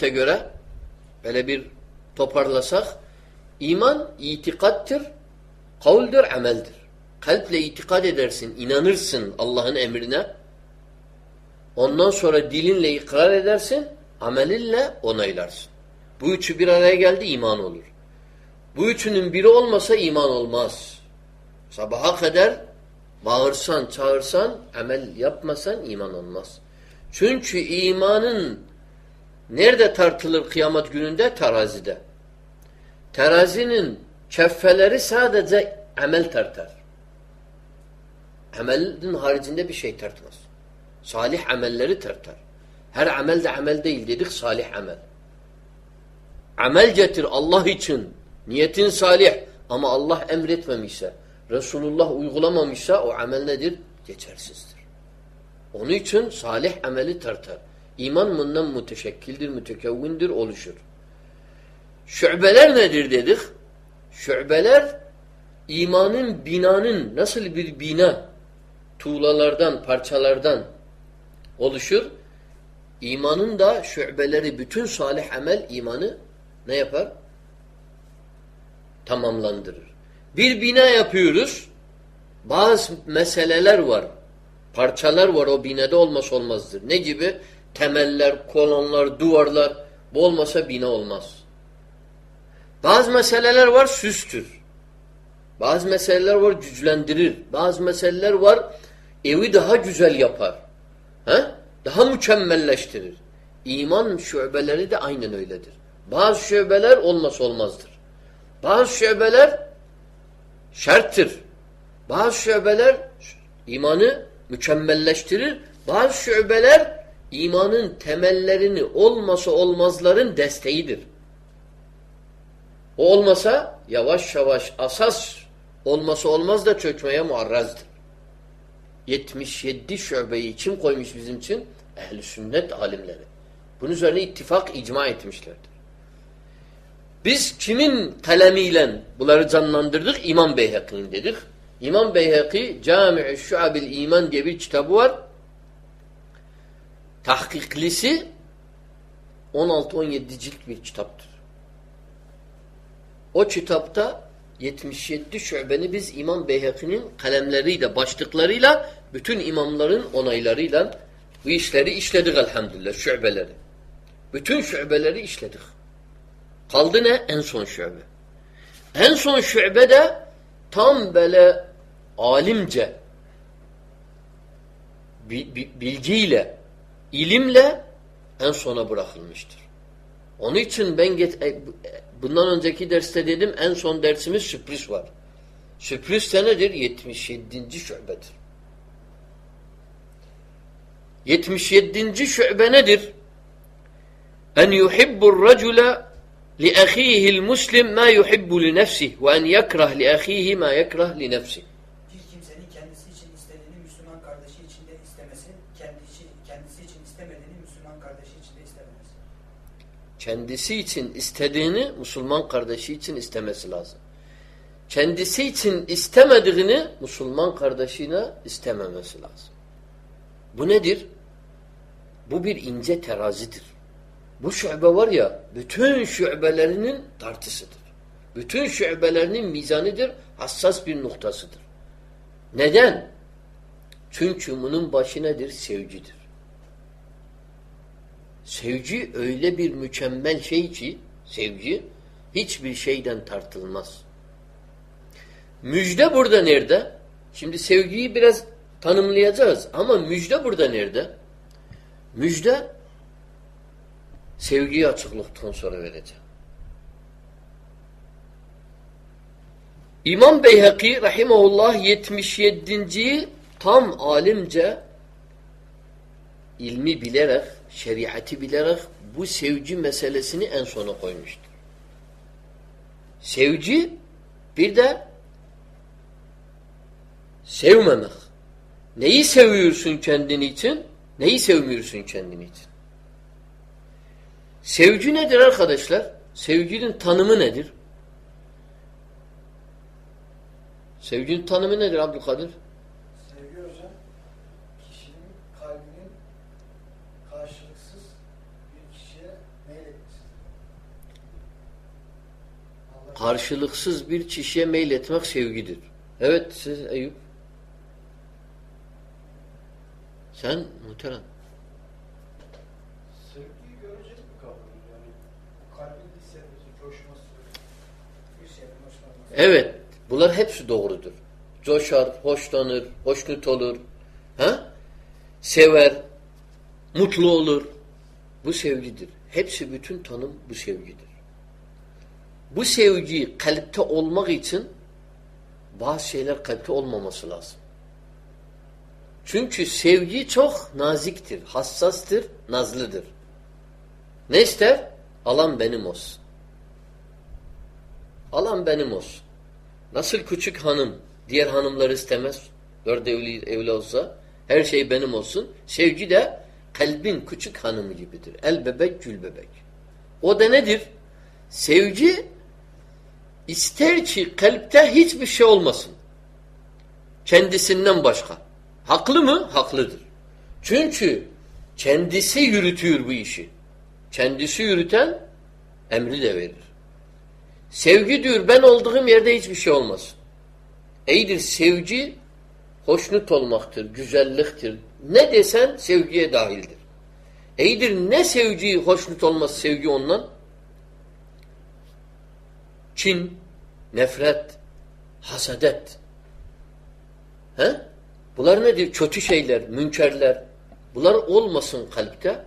sünnete göre böyle bir toparlasak iman itikattır, kavuldur, ameldir. Kalple itikad edersin, inanırsın Allah'ın emrine. Ondan sonra dilinle ikrar edersin, amelinle onaylarsın. Bu üçü bir araya geldi iman olur. Bu üçünün biri olmasa iman olmaz. Sabaha kadar bağırsan, çağırsan, amel yapmasan iman olmaz. Çünkü imanın nerede tartılır kıyamet gününde? Terazide. Terazinin keffeleri sadece amel tartar. Amelin haricinde bir şey tartmaz. Salih amelleri tartar. Her amel de amel değil dedik salih amel. Amel getir Allah için. Niyetin salih ama Allah emretmemişse, Resulullah uygulamamışsa o amel nedir? Geçersizdir. Onun için salih ameli tartar. İman bundan müteşekkildir, mütekevvindir, oluşur. Şübeler nedir dedik? Şübeler imanın, binanın nasıl bir bina tuğlalardan, parçalardan oluşur. İmanın da şübeleri, bütün salih amel imanı ne yapar? Tamamlandırır. Bir bina yapıyoruz. Bazı meseleler var. Parçalar var o binada olmaz olmazdır. Ne gibi? Temeller, kolonlar, duvarlar. Bu olmasa bina olmaz. Bazı meseleler var süstür. Bazı meseleler var güçlendirir. Bazı meseleler var evi daha güzel yapar. He? Daha mükemmelleştirir. İman şubeleri de aynen öyledir. Bazı şubeler olmaz olmazdır. Bazı şubeler şarttır. Bazı şubeler imanı mükemmelleştirir. Bazı şubeler imanın temellerini olmasa olmazların desteğidir. O olmasa yavaş yavaş asas olması olmaz da çökmeye muarrazdır. 77 şubeyi kim koymuş bizim için? Ehl-i sünnet alimleri. Bunun üzerine ittifak, icma etmişlerdir. Biz kimin kalemiyle bunları canlandırdık? İmam Beyhaki'nin dedik. İmam Beyhaki Cami-i Şuabil İman diye bir kitabı var. Tahkiklisi 16-17 cilt bir kitaptır. O kitapta 77 şubeni biz İmam Beyhaki'nin kalemleriyle, başlıklarıyla, bütün imamların onaylarıyla bu işleri işledik elhamdülillah, şubeleri. Bütün şubeleri işledik. Kaldı ne? En son şube. En son şube de tam böyle alimce bilgiyle, ilimle en sona bırakılmıştır. Onun için ben get e, bundan önceki derste dedim en son dersimiz sürpriz var. Sürpriz de nedir? 77. şubedir. 77. şube nedir? En yuhibbur racule li ahihi'l muslim ma yuhibbu li nefsihi ve en yekrah li ahihi ma yekrah li nefsihi. Bir kimsenin kendisi için istediğini Müslüman kardeşi için de istemesi, kendisi, kendisi için istemediğini Müslüman kardeşi için de istememesi. Kendisi için istediğini Müslüman kardeşi için istemesi lazım. Kendisi için istemediğini Müslüman kardeşine istememesi lazım. Bu nedir? Bu bir ince terazidir. Bu şube var ya, bütün şubelerinin tartısıdır. Bütün şubelerinin mizanıdır, hassas bir noktasıdır. Neden? Çünkü bunun başı nedir? Sevcidir. Sevci öyle bir mükemmel şey ki, sevci hiçbir şeyden tartılmaz. Müjde burada nerede? Şimdi sevgiyi biraz tanımlayacağız ama müjde burada nerede? Müjde sevgiyi açıklıktan sonra vereceğim. İmam Beyhaki rahimahullah 77. tam alimce ilmi bilerek, şeriatı bilerek bu sevci meselesini en sona koymuştur. Sevci bir de sevmemek. Neyi seviyorsun kendin için? Neyi sevmiyorsun kendin için? Sevgi nedir arkadaşlar? Sevginin tanımı nedir? Sevginin tanımı nedir Abdülkadir? Sevgi hocam, kişinin kalbinin karşılıksız bir kişiye meyletmesi. Allah Karşılıksız bir kişiye meyletmek sevgidir. Evet siz Eyüp. Sen muhterem. Sevgiyi görecek mi kavramı? Yani kalbin hissetmesi, coşması. bir şeyden hoşlanmaz. Evet. Bunlar hepsi doğrudur. Coşar, hoşlanır, hoşnut olur. Ha? Sever, mutlu olur. Bu sevgidir. Hepsi bütün tanım bu sevgidir. Bu sevgi kalpte olmak için bazı şeyler kalpte olmaması lazım. Çünkü sevgi çok naziktir, hassastır, nazlıdır. Ne ister? Alan benim olsun. Alan benim olsun. Nasıl küçük hanım diğer hanımları istemez? Dört evli, evli olsa her şey benim olsun. Sevgi de kalbin küçük hanımı gibidir. El bebek, gül bebek. O da nedir? Sevgi ister ki kalpte hiçbir şey olmasın. Kendisinden başka. Haklı mı? Haklıdır. Çünkü kendisi yürütüyor bu işi. Kendisi yürüten emri de verir. Sevgi diyor ben olduğum yerde hiçbir şey olmaz. İyidir sevgi hoşnut olmaktır, güzelliktir. Ne desen sevgiye dahildir. İyidir ne sevgi hoşnut olmaz sevgi ondan? Çin, nefret, hasadet. He? Bunlar nedir? Kötü şeyler, münkerler. Bunlar olmasın kalpte.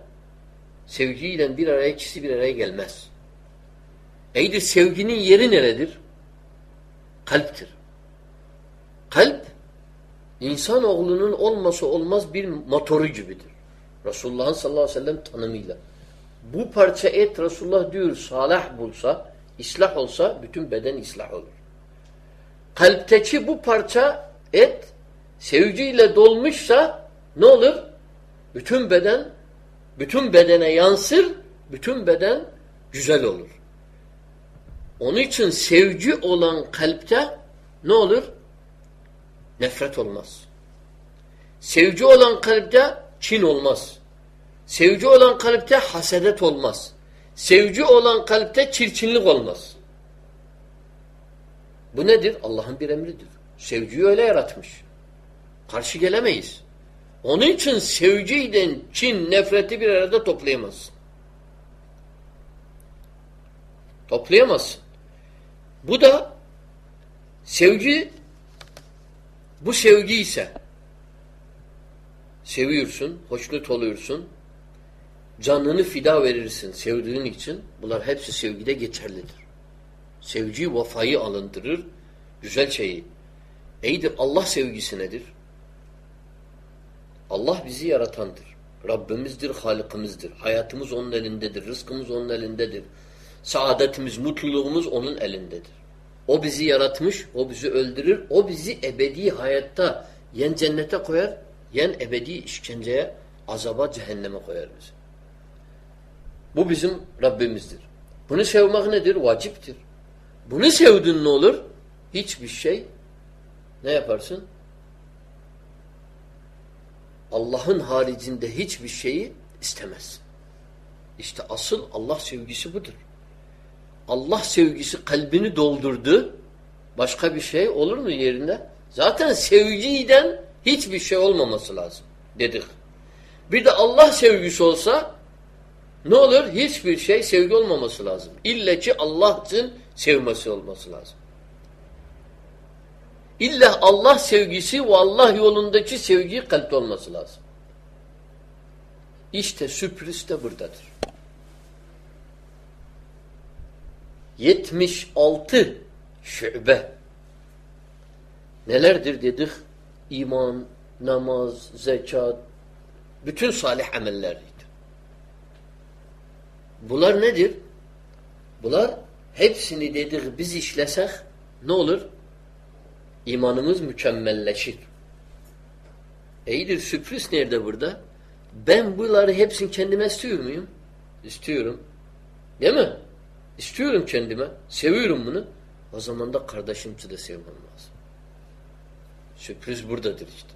Sevgiyle bir araya ikisi bir araya gelmez. İyidir sevginin yeri neredir? Kalptir. Kalp insanoğlunun olması olmaz bir motoru gibidir. Resulullah'ın sallallahu aleyhi ve sellem tanımıyla. Bu parça et Resulullah diyor salah bulsa, islah olsa bütün beden islah olur. Kalpteki bu parça et sevgiyle dolmuşsa ne olur? Bütün beden bütün bedene yansır, bütün beden güzel olur. Onun için sevgi olan kalpte ne olur? Nefret olmaz. Sevgi olan kalpte kin olmaz. Sevgi olan kalpte hasedet olmaz. Sevgi olan kalpte çirkinlik olmaz. Bu nedir? Allah'ın bir emridir. Sevgiyi öyle yaratmış. Karşı gelemeyiz. Onun için sevgiyle kin, nefreti bir arada toplayamazsın. Toplayamazsın. Bu da sevgi bu sevgi ise seviyorsun, hoşnut oluyorsun, canını fida verirsin sevdiğin için. Bunlar hepsi sevgide geçerlidir. Sevgi vefayı alındırır, güzel şeyi. İyidir Allah sevgisi nedir? Allah bizi yaratandır. Rabbimizdir, Halıkımızdır. Hayatımız onun elindedir, rızkımız onun elindedir. Saadetimiz, mutluluğumuz onun elindedir. O bizi yaratmış, o bizi öldürür, o bizi ebedi hayatta yen cennete koyar, yen ebedi işkenceye, azaba, cehenneme koyar bizi. Bu bizim Rabbimizdir. Bunu sevmek nedir? Vaciptir. Bunu sevdin ne olur? Hiçbir şey ne yaparsın? Allah'ın haricinde hiçbir şeyi istemezsin. İşte asıl Allah sevgisi budur. Allah sevgisi kalbini doldurdu. Başka bir şey olur mu yerinde? Zaten sevgiden hiçbir şey olmaması lazım dedik. Bir de Allah sevgisi olsa ne olur? Hiçbir şey sevgi olmaması lazım. İlle ki Allah sevmesi olması lazım. İlla Allah sevgisi ve Allah yolundaki sevgi kalpte olması lazım. İşte sürpriz de buradadır. 76 şübe. Nelerdir dedik? İman, namaz, zekat, bütün salih amelleriydi. Bunlar nedir? Bunlar hepsini dedik biz işlesek ne olur? İmanımız mükemmelleşir. İyidir sürpriz nerede burada? Ben bunları hepsini kendime istiyor muyum? İstiyorum. Değil mi? İstiyorum kendime. Seviyorum bunu. O zaman da kardeşimçi de sevmem lazım. Sürpriz buradadır işte.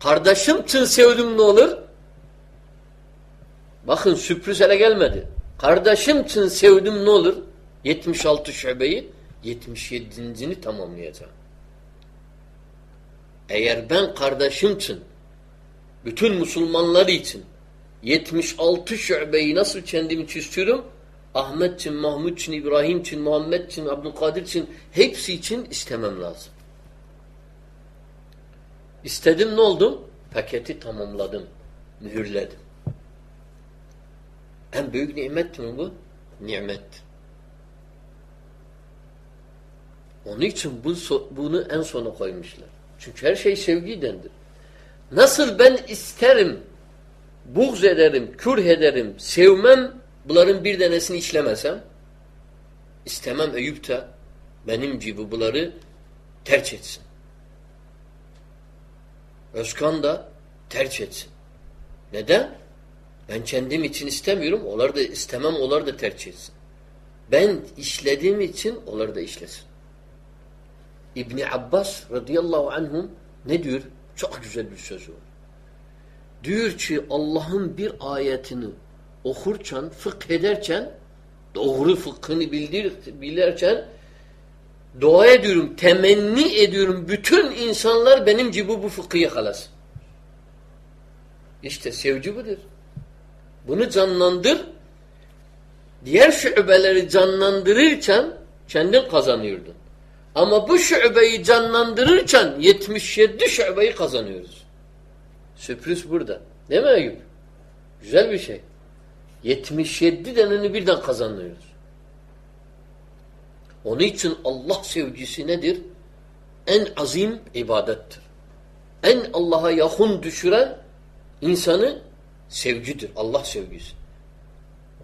Kardeşim için sevdim ne olur? Bakın sürpriz hele gelmedi. Kardeşim için sevdim ne olur? 76 şubeyi 77'sini tamamlayacağım. Eğer ben kardeşim için bütün Müslümanlar için 76 şubeyi nasıl kendim için? Ahmet için, Mahmud için, İbrahim için, Muhammed için, Abdülkadir için hepsi için istemem lazım. İstedim ne oldum? Paketi tamamladım. Mühürledim. En büyük nimet mi bu? Nimet. Onun için bu, bunu en sona koymuşlar. Çünkü her şey sevgidendir. Nasıl ben isterim, buğz ederim, kürh ederim, sevmem, bunların bir tanesini işlemesem, istemem Eyüp de benim gibi bunları terç etsin. Özkan da terç etsin. Neden? Ben kendim için istemiyorum, onlar da istemem, onlar da tercih etsin. Ben işlediğim için onlar da işlesin. İbni Abbas radıyallahu anhum ne diyor? Çok güzel bir sözü var. Diyor ki Allah'ın bir ayetini okurken, fıkh ederken, doğru fıkhını bildir, bilirken dua ediyorum, temenni ediyorum bütün insanlar benim gibi bu fıkhı yakalasın. İşte sevci budur. Bunu canlandır. Diğer şubeleri canlandırırken kendin kazanıyordun. Ama bu şubeyi canlandırırken 77 şubeyi kazanıyoruz. Sürpriz burada. Değil mi Eyüp? Güzel bir şey. 77 deneni birden kazanıyoruz. Onun için Allah sevgisi nedir? En azim ibadettir. En Allah'a yakın düşüren insanı sevgidir. Allah sevgisi.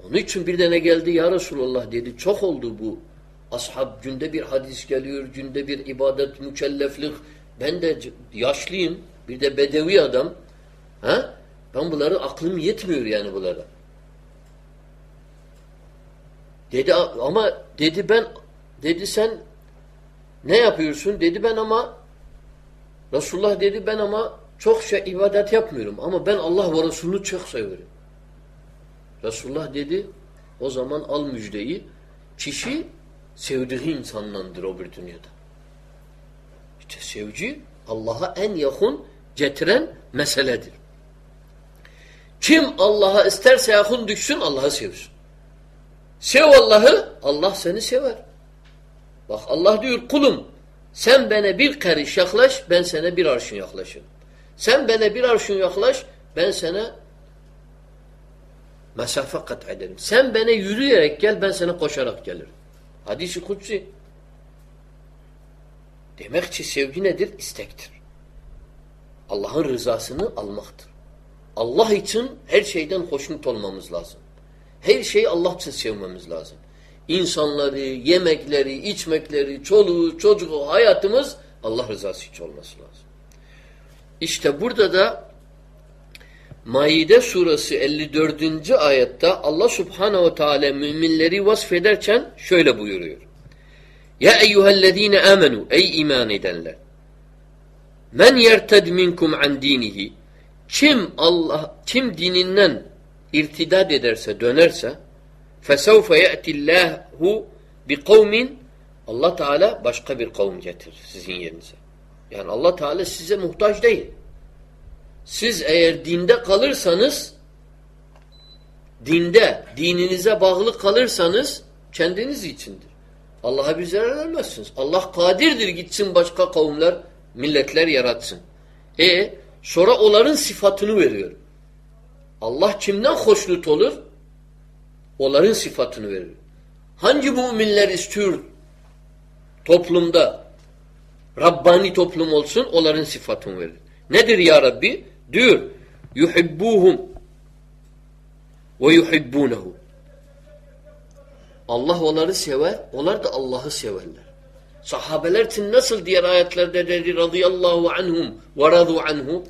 Onun için bir tane geldi ya Resulallah dedi. Çok oldu bu. Ashab günde bir hadis geliyor, günde bir ibadet, mükelleflik. Ben de yaşlıyım. Bir de bedevi adam. Ha? Ben bunları aklım yetmiyor yani bunlara. Dedi ama dedi ben dedi sen ne yapıyorsun? Dedi ben ama Resulullah dedi ben ama çok şey ibadet yapmıyorum ama ben Allah ve Resulü'nü çok severim. Resulullah dedi o zaman al müjdeyi kişi sevdiği insanlandır o bir dünyada. İşte sevci Allah'a en yakın getiren meseledir. Kim Allah'a isterse yakın düşsün Allah'ı sevsin. Sev Allah'ı Allah seni sever. Bak Allah diyor kulum sen bana bir karış yaklaş ben sana bir arşın yaklaşırım. Sen bana bir arşın yaklaş, ben sana mesafe kat ederim. Sen bana yürüyerek gel, ben sana koşarak gelirim. Hadis-i kutsi. Demek ki sevgi nedir? İstektir. Allah'ın rızasını almaktır. Allah için her şeyden hoşnut olmamız lazım. Her şeyi Allah için sevmemiz lazım. İnsanları, yemekleri, içmekleri, çoluğu, çocuğu, hayatımız Allah rızası için olması lazım. İşte burada da Maide suresi 54. ayette Allah subhanehu ve teala müminleri vasfederken şöyle buyuruyor. Ya eyyühellezine amenu ey iman edenler men yerted minkum an dinihi kim Allah kim dininden irtidad ederse dönerse fesevfe ye'tillahu bi kavmin Allah Teala başka bir kavim getirir sizin yerinize. Yani Allah Teala size muhtaç değil. Siz eğer dinde kalırsanız dinde, dininize bağlı kalırsanız kendiniz içindir. Allah'a bir zarar vermezsiniz. Allah kadirdir gitsin başka kavimler, milletler yaratsın. E sonra onların sıfatını veriyor. Allah kimden hoşnut olur? Onların sıfatını veriyor. Hangi müminler istiyor toplumda Rabbani toplum olsun onların sıfatını verir. Nedir ya Rabbi? Diyor yuhibbuhum ve yuhibbunehu. Allah onları sever, onlar da Allah'ı severler. Sahabeler için nasıl diğer ayetlerde dedi radıyallahu anhum ve radu anhu.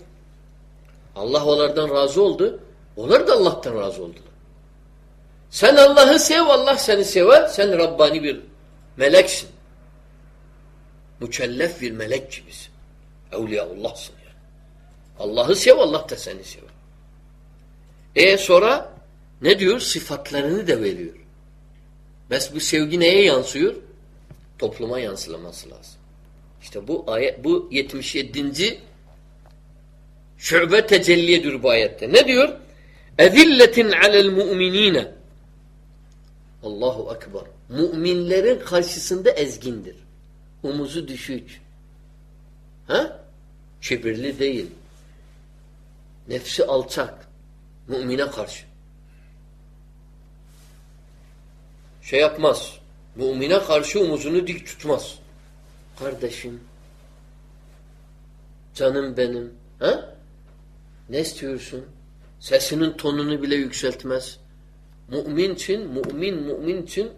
Allah onlardan razı oldu. Onlar da Allah'tan razı oldular. Sen Allah'ı sev, Allah seni sever. Sen Rabbani bir meleksin. Mükellef bir melek gibisin. Evliyaullahsın yani. Allah'ı sev, Allah da seni sever. E sonra ne diyor? Sıfatlarını da veriyor. Bes bu sevgi neye yansıyor? Topluma yansılaması lazım. İşte bu ayet bu 77. şube tecelli ediyor bu ayette. Ne diyor? Ezilletin alel mu'minine Allahu Ekber. Müminlerin karşısında ezgindir. Umuzu düşük. Ha? Kibirli değil. Nefsi alçak. Mümine karşı. Şey yapmaz. Mümine karşı omuzunu dik tutmaz. Kardeşim. Canım benim. Ha? Ne istiyorsun? Sesinin tonunu bile yükseltmez. Mümin için, mümin mümin için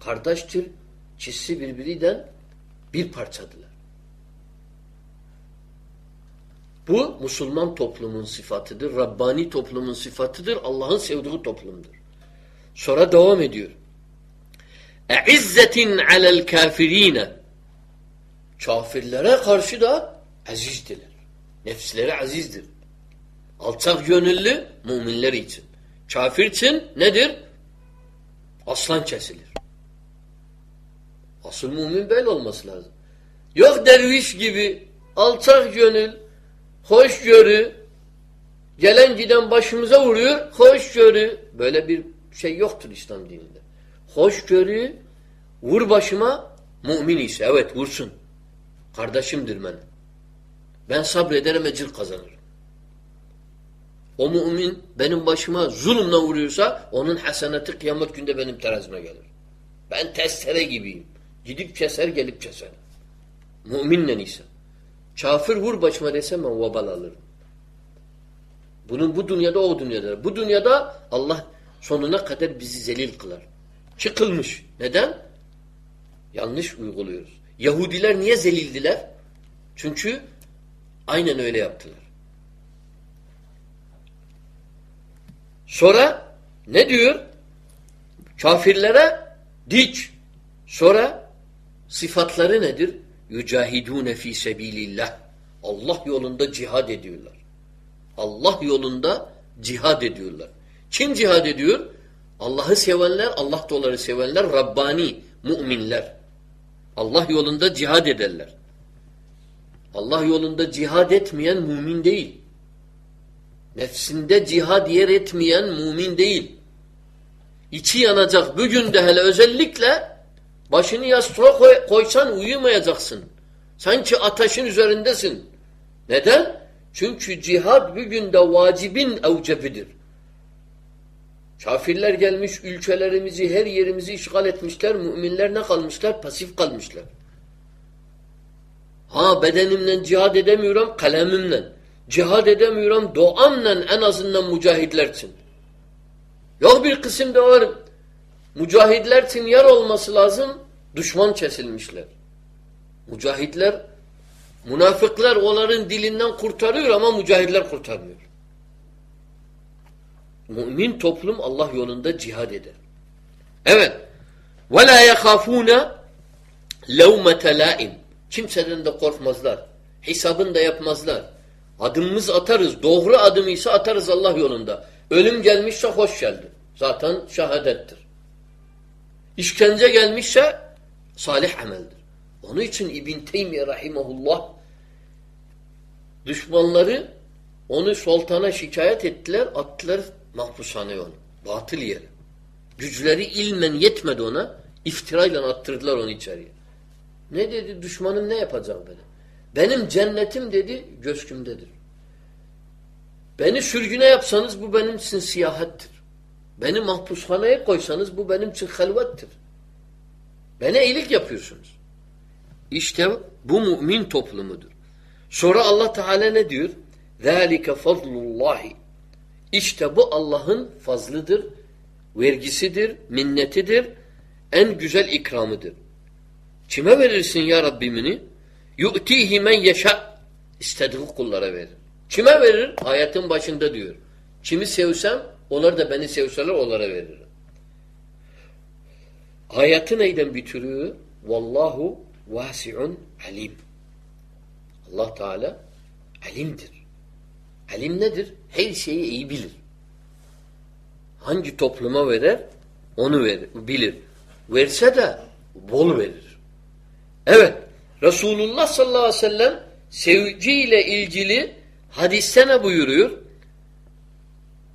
kardeştir. Çizsi birbirinden bir parçadılar. Bu Müslüman toplumun sıfatıdır. Rabbani toplumun sıfatıdır. Allah'ın sevdiği toplumdur. Sonra devam ediyor. اَعِزَّةٍ عَلَى الْكَافِر۪ينَ Kafirlere karşı da azizdiler. Nefsleri azizdir. Alçak gönüllü müminler için. Kafir için nedir? Aslan kesilir. Asıl mümin böyle olması lazım. Yok derviş gibi alçak gönül, hoşgörü, gelen giden başımıza vuruyor, hoşgörü. Böyle bir şey yoktur İslam dininde. Hoşgörü, vur başıma, mümin ise evet vursun. Kardeşimdir benim. Ben sabrederim ecir kazanırım. O mümin benim başıma zulümle vuruyorsa onun hasenatı kıyamet günde benim terazime gelir. Ben testere gibiyim. Gidip keser gelip keser. Müminle ise. Kafir vur başıma desem ben vebal alırım. Bunun bu dünyada o dünyada. Bu dünyada Allah sonuna kadar bizi zelil kılar. Çıkılmış. Neden? Yanlış uyguluyoruz. Yahudiler niye zelildiler? Çünkü aynen öyle yaptılar. Sonra ne diyor? Kafirlere dik. Sonra sıfatları nedir? Yücahidûne fî sebîlillah. Allah yolunda cihad ediyorlar. Allah yolunda cihad ediyorlar. Kim cihad ediyor? Allah'ı sevenler, Allah doları sevenler, Rabbani, müminler. Allah yolunda cihad ederler. Allah yolunda cihad etmeyen mümin değil. Nefsinde cihad yer etmeyen mümin değil. İçi yanacak. Bugün de hele özellikle başını yastığa koy, koysan uyumayacaksın. Sanki ateşin üzerindesin. Neden? Çünkü cihad bugün de vacibin evcebidir. Kafirler gelmiş ülkelerimizi, her yerimizi işgal etmişler. Müminler ne kalmışlar? Pasif kalmışlar. Ha bedenimle cihad edemiyorum, kalemimle. Cihad edemiyorum, doğamla en azından mücahidlersin. Yok bir kısım da var. Mücahidlersin yer olması lazım. Düşman kesilmişler. Mücahidler, münafıklar onların dilinden kurtarıyor ama mücahidler kurtarmıyor. Mümin toplum Allah yolunda cihad eder. Evet. وَلَا يَخَافُونَ لَوْمَةَ لَائِمٍ Kimseden de korkmazlar. Hesabını da yapmazlar. Adımımız atarız. Doğru adım ise atarız Allah yolunda. Ölüm gelmişse hoş geldi. Zaten şehadettir. İşkence gelmişse salih ameldir. Onun için İbn Teymiye rahimahullah düşmanları onu sultana şikayet ettiler, attılar mahpushaneye onu. Batıl yere. Güçleri ilmen yetmedi ona, iftirayla attırdılar onu içeriye. Ne dedi? Düşmanım ne yapacak beni? Benim cennetim dedi, göskümdedir. Beni sürgüne yapsanız bu benim için siyahattir. Beni mahpushaneye koysanız bu benim için helvettir. Bana iyilik yapıyorsunuz. İşte bu mümin toplumudur. Sonra Allah Teala ne diyor? ذَٰلِكَ فَضْلُ اللّٰهِ İşte bu Allah'ın fazlıdır, vergisidir, minnetidir, en güzel ikramıdır. Kime verirsin ya Rabbimini? يُؤْتِيهِ مَنْ يَشَاء İstediği kullara verir. Kime verir? Ayetin başında diyor. Kimi sevsem, onlar da beni sevseler onlara veririm. Ayeti neyden bitiriyor? Vallahu vasi'un alim. Allah Teala alimdir. Alim nedir? Her şeyi iyi bilir. hangi topluma verer onu verir, bilir. Verse de bol verir. Evet. Resulullah sallallahu aleyhi ve sellem sevgiyle ilgili hadiste ne buyuruyor?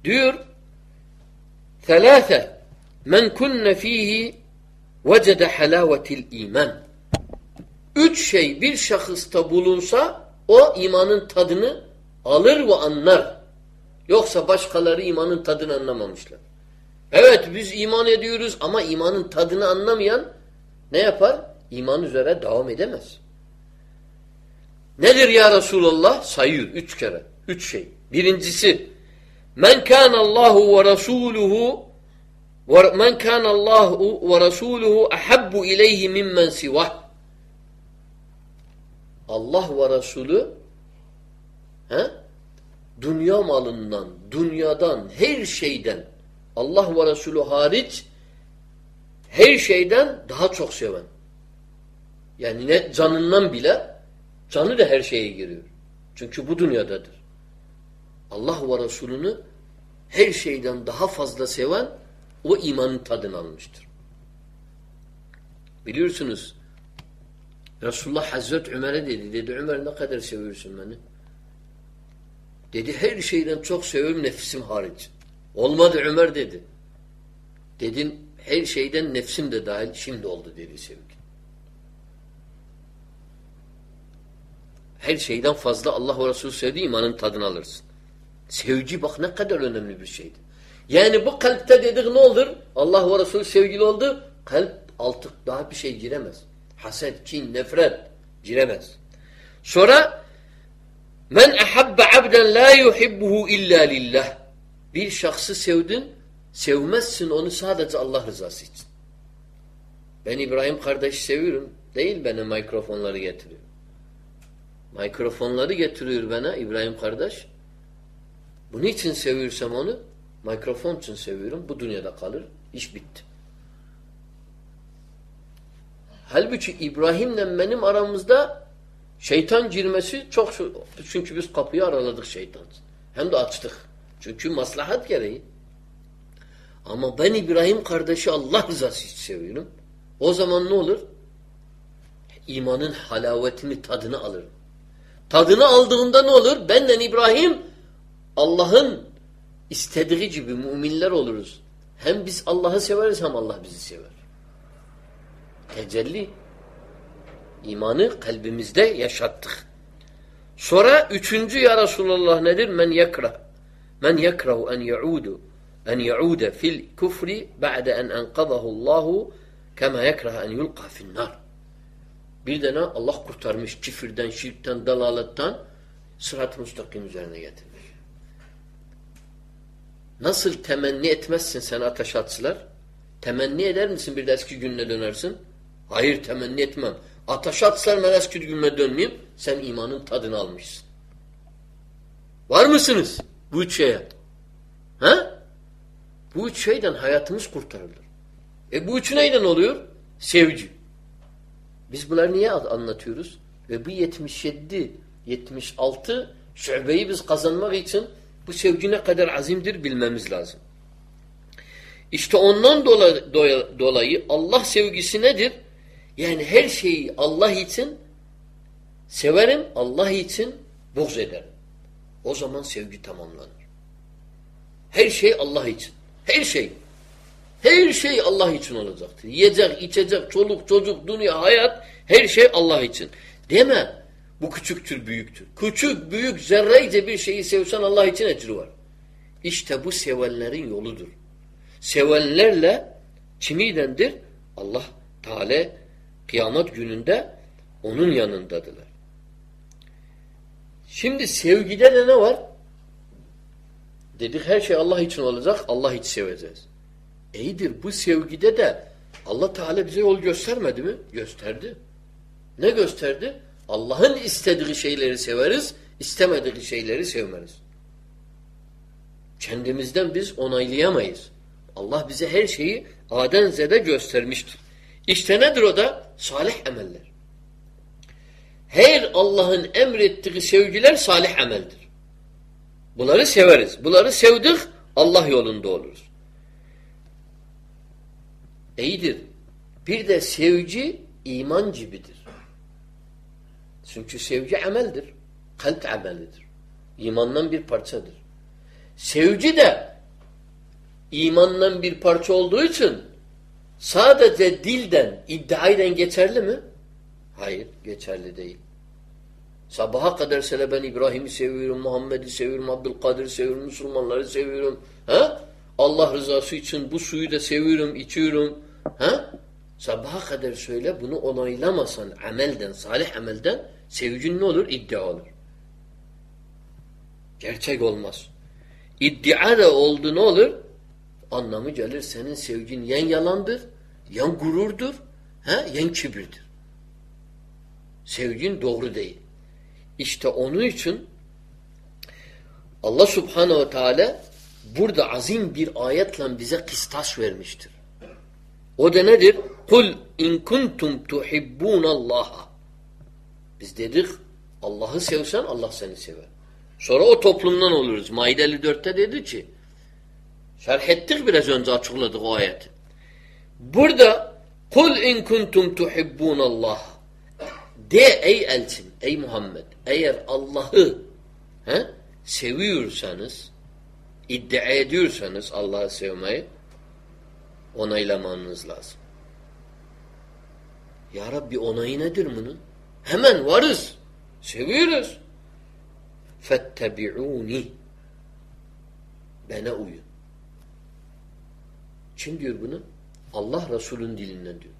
Diyor Thelâfe men kunne fihi vecede halâvetil iman. Üç şey bir şahısta bulunsa o imanın tadını alır ve anlar. Yoksa başkaları imanın tadını anlamamışlar. Evet biz iman ediyoruz ama imanın tadını anlamayan ne yapar? İman üzere devam edemez. Nedir ya Resulallah? Sayıyor üç kere. Üç şey. Birincisi men ve rasûluhu ve men kânallahu ve rasûluhu ahabbu ileyhi mimmen sivah Allah ve Resulü he? dünya malından, dünyadan, her şeyden Allah ve Resulü hariç her şeyden daha çok seven. Yani ne canından bile canı da her şeye giriyor. Çünkü bu dünyadadır. Allah ve Resulünü her şeyden daha fazla seven o imanın tadını almıştır. Biliyorsunuz Resulullah Hazreti Ömer'e dedi. Dedi Ömer ne kadar seviyorsun beni? Dedi her şeyden çok seviyorum nefsim hariç. Olmadı Ömer dedi. Dedin her şeyden nefsim de dahil şimdi oldu dedi sevgi. Her şeyden fazla Allah ve Resulü sevdiği imanın tadını alırsın. Sevgi bak ne kadar önemli bir şeydi. Yani bu kalpte dedik ne olur? Allah ve Resulü sevgili oldu. Kalp altı daha bir şey giremez. Haset, kin, nefret giremez. Sonra men ahabbe abden la yuhibbuhu illa lillah. Bir şahsı sevdin, sevmezsin onu sadece Allah rızası için. Ben İbrahim kardeşi seviyorum. Değil bana mikrofonları getiriyor. Mikrofonları getiriyor bana İbrahim kardeş. Bunun için seviyorsam onu, mikrofon için seviyorum. Bu dünyada kalır. İş bitti. Halbuki İbrahim'le benim aramızda şeytan girmesi çok çünkü biz kapıyı araladık şeytan. Hem de açtık. Çünkü maslahat gereği. Ama ben İbrahim kardeşi Allah rızası için seviyorum. O zaman ne olur? İmanın halavetini, tadını alırım. Tadını aldığında ne olur? Benden İbrahim Allah'ın istediği gibi müminler oluruz. Hem biz Allah'ı severiz hem Allah bizi sever. Tecelli. İmanı kalbimizde yaşattık. Sonra üçüncü ya Resulallah nedir? Men yekrah. Men yekrahu en yaudu en yaude fil kufri ba'de en enkadahu Allahu kema yekrah en yulqa finnar. Bir tane Allah kurtarmış kifirden, şirkten, dalaletten sırat-ı müstakim üzerine getirmiş. Nasıl temenni etmezsin sen ateş atsılar? Temenni eder misin bir de eski gününe dönersin? Hayır temenni etmem. Ateş atsalar ben eski günüme dönmeyeyim. Sen imanın tadını almışsın. Var mısınız bu üç şeye? Ha? Bu üç şeyden hayatımız kurtarılır. E bu üç neyden oluyor? Sevgi. Biz bunları niye anlatıyoruz? Ve bu 77, 76 şubeyi biz kazanmak için bu sevgi ne kadar azimdir bilmemiz lazım. İşte ondan dolayı Allah sevgisi nedir? Yani her şeyi Allah için severim, Allah için buğz ederim. O zaman sevgi tamamlanır. Her şey Allah için. Her şey. Her şey Allah için olacaktır. Yiyecek, içecek, çoluk, çocuk, dünya, hayat her şey Allah için. Deme bu küçüktür, büyüktür. Küçük, büyük, zerreyce bir şeyi sevsen Allah için ecri var. İşte bu sevenlerin yoludur. Sevenlerle kimidendir? Allah Teala kıyamet gününde onun yanındadılar. Şimdi sevgide de ne var? Dedik her şey Allah için olacak, Allah için seveceğiz. İyidir bu sevgide de Allah Teala bize yol göstermedi mi? Gösterdi. Ne gösterdi? Allah'ın istediği şeyleri severiz, istemediği şeyleri sevmeriz. Kendimizden biz onaylayamayız. Allah bize her şeyi Aden Z'de göstermiştir. İşte nedir o da? Salih emeller. Her Allah'ın emrettiği sevgiler salih emeldir. Bunları severiz. Bunları sevdik Allah yolunda oluruz. İyidir. Bir de sevgi iman gibidir. Çünkü sevgi ameldir. Kalp amelidir. İmandan bir parçadır. Sevgi de imandan bir parça olduğu için sadece dilden, iddiayden geçerli mi? Hayır, geçerli değil. Sabaha kadar söyle ben İbrahim'i seviyorum, Muhammed'i seviyorum, Abdülkadir'i seviyorum, Müslümanları seviyorum. Ha? Allah rızası için bu suyu da seviyorum, içiyorum. Ha? Sabaha kadar söyle bunu onaylamasan amelden, salih amelden sevgin ne olur? İddia olur. Gerçek olmaz. İddia da oldu ne olur? Anlamı gelir senin sevgin yen yalandır, yan gururdur, ha? yen kibirdir. Sevgin doğru değil. İşte onun için Allah subhanehu ve teala burada azim bir ayetle bize kıstas vermiştir. O da nedir? Kul in kuntum tuhibbun Allah'a. Biz dedik Allah'ı sevsen Allah seni sever. Sonra o toplumdan oluruz. Maide 54'te dedi ki şerh ettik biraz önce açıkladık o ayeti. Burada kul in kuntum tuhibbun Allah. De ey elçin, ey Muhammed eğer Allah'ı seviyorsanız iddia ediyorsanız Allah'ı sevmeyi onaylamanız lazım. Ya Rabbi onayı nedir bunun? Hemen varız. Seviyoruz. Fettebi'uni Bana uyun. Kim diyor bunu? Allah Resul'ün dilinden diyor.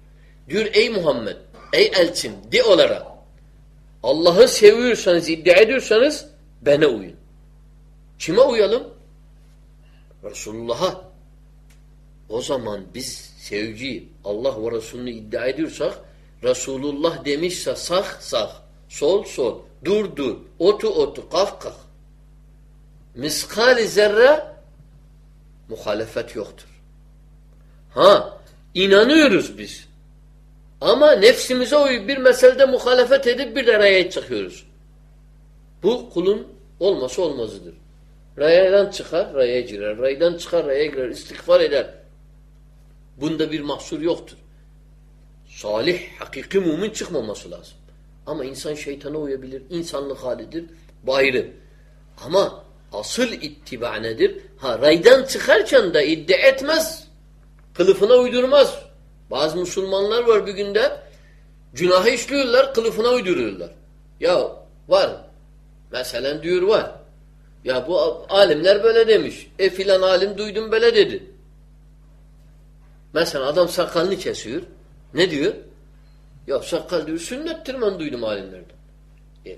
Diyor ey Muhammed, ey elçim de olarak Allah'ı seviyorsanız, iddia ediyorsanız bana uyun. Kime uyalım? Resulullah'a. O zaman biz sevgi Allah ve Resulünü iddia ediyorsak Resulullah demişse sağ sağ, sol sol, dur dur, otu otu, kalk kalk. Miskali zerre muhalefet yoktur. Ha, inanıyoruz biz. Ama nefsimize uyup bir meselede muhalefet edip bir de raya çıkıyoruz. Bu kulun olması olmazıdır. Rayadan çıkar, raya girer. Raydan çıkar, raya girer. İstiğfar eder. Bunda bir mahsur yoktur. Salih, hakiki mümin çıkmaması lazım. Ama insan şeytana uyabilir. İnsanlık halidir. Bu ayrı. Ama asıl ittiba nedir? Ha raydan çıkarken de iddia etmez. Kılıfına uydurmaz. Bazı Müslümanlar var bir günde günahı işliyorlar, kılıfına uyduruyorlar. Ya var. Mesela diyor var. Ya bu alimler böyle demiş. E filan alim duydum böyle dedi. Mesela adam sakalını kesiyor. Ne diyor? Ya sakal diyor sünnettir ben duydum alimlerden. E,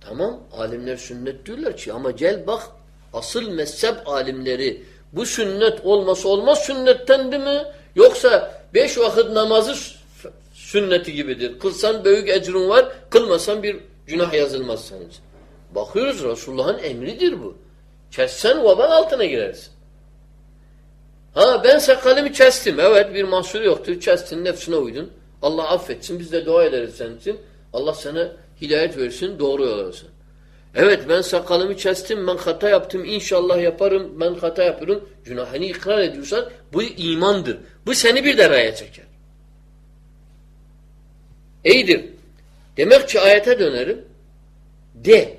tamam alimler sünnet diyorlar ki ama gel bak asıl mezhep alimleri bu sünnet olması olmaz sünnetten değil mi? Yoksa beş vakit namazı sünneti gibidir. Kılsan büyük ecrun var, kılmasan bir günah yazılmaz senin Bakıyoruz Resulullah'ın emridir bu. Kessen vebal altına girersin. Ha ben sakalımı kestim. Evet bir mahsur yoktur. Kestin nefsine uydun. Allah affetsin. Biz de dua ederiz senin için. Allah sana hidayet versin. Doğru yol olsun. Evet ben sakalımı kestim. Ben hata yaptım. İnşallah yaparım. Ben hata yapıyorum. Günahını ikrar ediyorsan bu imandır. Bu seni bir deraya çeker. İyidir. Demek ki ayete dönerim. De.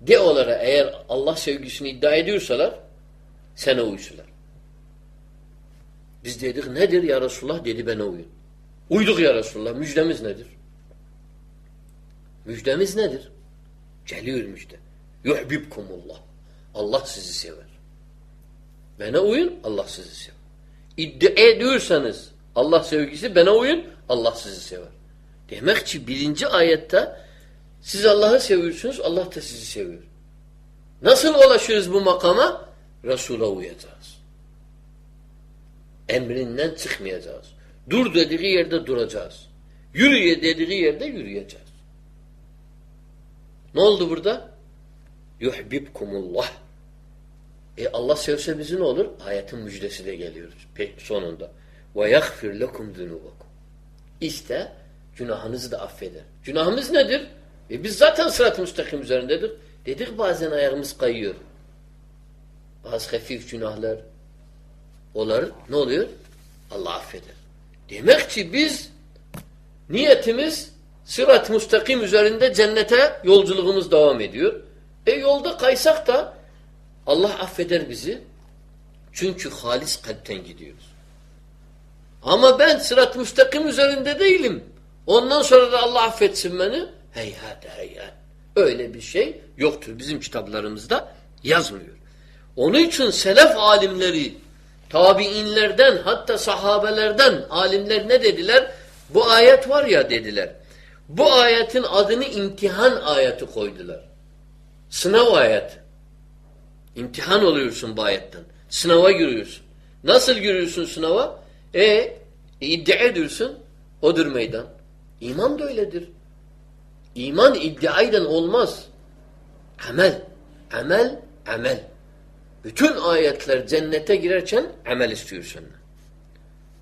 De olarak eğer Allah sevgisini iddia ediyorsalar sana uysular. Biz dedik nedir ya Resulullah? Dedi bana uyun. Uyduk ya Resulullah. Müjdemiz nedir? Müjdemiz nedir? Geliyor müjde. Yuhbibkumullah. Allah sizi sever. Bana uyun, Allah sizi sever. İddia ediyorsanız Allah sevgisi bana uyun, Allah sizi sever. Demek ki birinci ayette siz Allah'ı seviyorsunuz, Allah da sizi seviyor. Nasıl ulaşıyoruz bu makama? Resul'a uyacağız. Emrinden çıkmayacağız. Dur dediği yerde duracağız. Yürüye dediği yerde yürüyeceğiz. Ne oldu burada? Yuhbibkumullah. E Allah sevse bizi ne olur? Ayetin müjdesi de geliyor sonunda. Ve yaghfir lekum zunubakum. İşte günahınızı da affeder. Günahımız nedir? E biz zaten sırat-ı müstakim üzerindedik. Dedik bazen ayağımız kayıyor. Bazı hafif günahlar. Onlar ne oluyor? Allah affeder. Demek ki biz niyetimiz sırat müstakim üzerinde cennete yolculuğumuz devam ediyor. E yolda kaysak da Allah affeder bizi. Çünkü halis kalpten gidiyoruz. Ama ben sırat müstakim üzerinde değilim. Ondan sonra da Allah affetsin beni. Heyhat heyhat. Öyle bir şey yoktur. Bizim kitaplarımızda yazmıyor. Onun için selef alimleri tabiinlerden hatta sahabelerden alimler ne dediler? Bu ayet var ya dediler. Bu ayetin adını imtihan ayeti koydular. Sınav ayeti. İmtihan oluyorsun bu ayetten. Sınava giriyorsun. Nasıl giriyorsun sınava? E iddia ediyorsun. Odur meydan. İman da öyledir. İman iddiayden olmaz. Amel. Amel, amel. Bütün ayetler cennete girerken amel istiyor senden.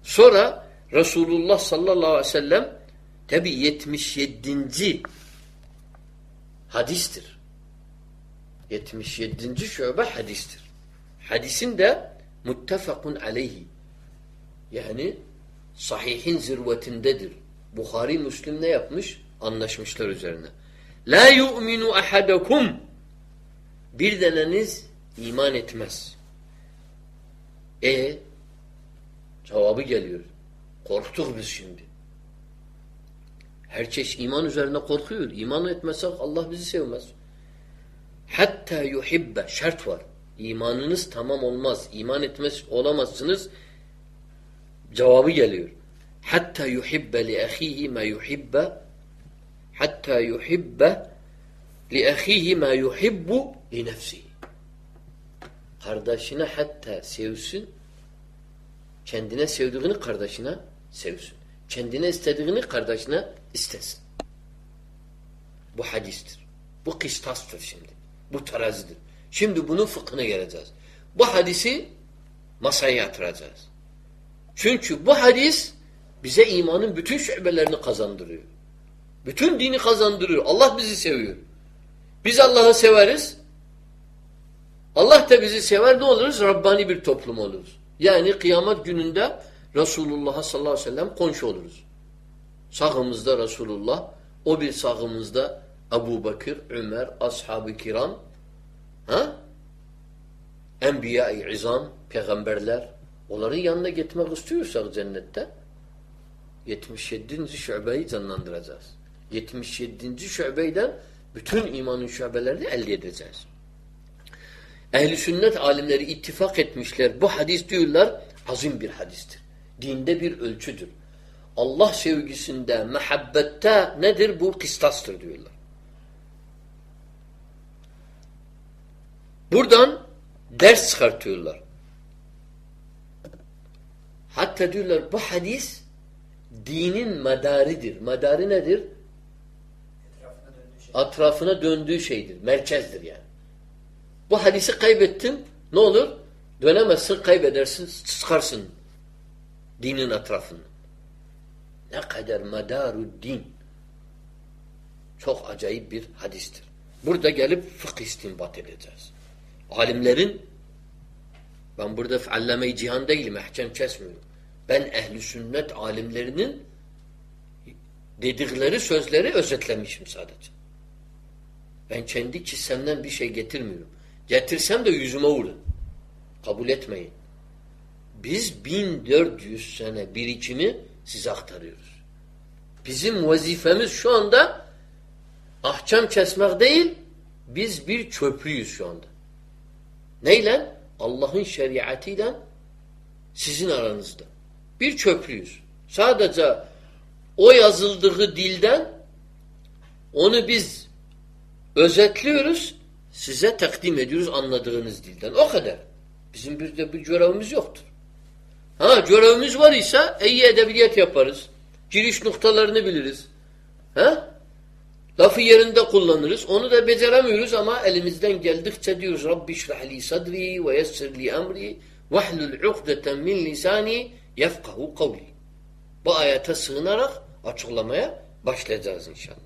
Sonra Resulullah sallallahu aleyhi ve sellem tabi 77. hadistir. 77. şöbe hadistir. Hadisin de muttefakun aleyhi. Yani sahihin zirvetindedir. Bukhari Müslim ne yapmış? Anlaşmışlar üzerine. La yu'minu ahadakum bir deneniz iman etmez. E cevabı geliyor. Korktuk biz şimdi. Herkes iman üzerine korkuyor. İman etmezsek Allah bizi sevmez. Hatta yuhibbe şart var. İmanınız tamam olmaz. İman etmez olamazsınız. Cevabı geliyor. Hatta yuhibbe li ahihi ma yuhibbe hatta yuhibbe li ahihi ma yuhibbu li nefsihi. Kardeşine hatta sevsin kendine sevdiğini kardeşine sevsin. Kendine istediğini kardeşine istesin. Bu hadistir. Bu kıstastır şimdi. Bu terazidir. Şimdi bunun fıkhına geleceğiz. Bu hadisi masaya yatıracağız. Çünkü bu hadis bize imanın bütün şubelerini kazandırıyor. Bütün dini kazandırıyor. Allah bizi seviyor. Biz Allah'ı severiz. Allah da bizi sever ne oluruz? Rabbani bir toplum oluruz. Yani kıyamet gününde Resulullah sallallahu aleyhi ve sellem konşu oluruz. Sağımızda Resulullah, o bir sağımızda Ebu Bakır, Ömer, Ashab-ı Kiram, ha? Enbiya-i İzam, peygamberler, onların yanına gitmek istiyorsak cennette 77. şubeyi canlandıracağız. 77. şubeyden bütün imanın şubelerini elde edeceğiz. Ehli sünnet alimleri ittifak etmişler. Bu hadis diyorlar azim bir hadistir. Dinde bir ölçüdür. Allah sevgisinde, mehabbette nedir? Bu kıstastır diyorlar. Buradan ders çıkartıyorlar. Hatta diyorlar bu hadis dinin medaridir. Medarı nedir? Etrafına döndüğü şey. Atrafına döndüğü şeydir. Merkezdir yani. Bu hadisi kaybettin ne olur? Dönemezsin, kaybedersin, çıkarsın dinin etrafını. Ne kadar medaru din. Çok acayip bir hadistir. Burada gelip fıkh istinbat edeceğiz. Alimlerin ben burada allame-i cihan değilim, ehkam kesmiyorum. Ben ehli sünnet alimlerinin dedikleri sözleri özetlemişim sadece. Ben kendi kissemden bir şey getirmiyorum. Getirsem de yüzüme vurun. Kabul etmeyin. Biz 1400 sene birikimi size aktarıyoruz. Bizim vazifemiz şu anda ahkam kesmek değil, biz bir çöplüyüz şu anda. Neyle? Allah'ın şeriatıyla sizin aranızda. Bir çöplüyüz. Sadece o yazıldığı dilden onu biz özetliyoruz, size takdim ediyoruz anladığınız dilden. O kadar. Bizim bir de bir görevimiz yoktur. Ha görevimiz var ise iyi edebiyat yaparız. Giriş noktalarını biliriz. Ha? Lafı yerinde kullanırız. Onu da beceremiyoruz ama elimizden geldikçe diyoruz Rabbi şrahli sadri ve yessirli emri vahlul ukdeten min lisani yefkahu kavli. Bu ayete sığınarak açıklamaya başlayacağız inşallah.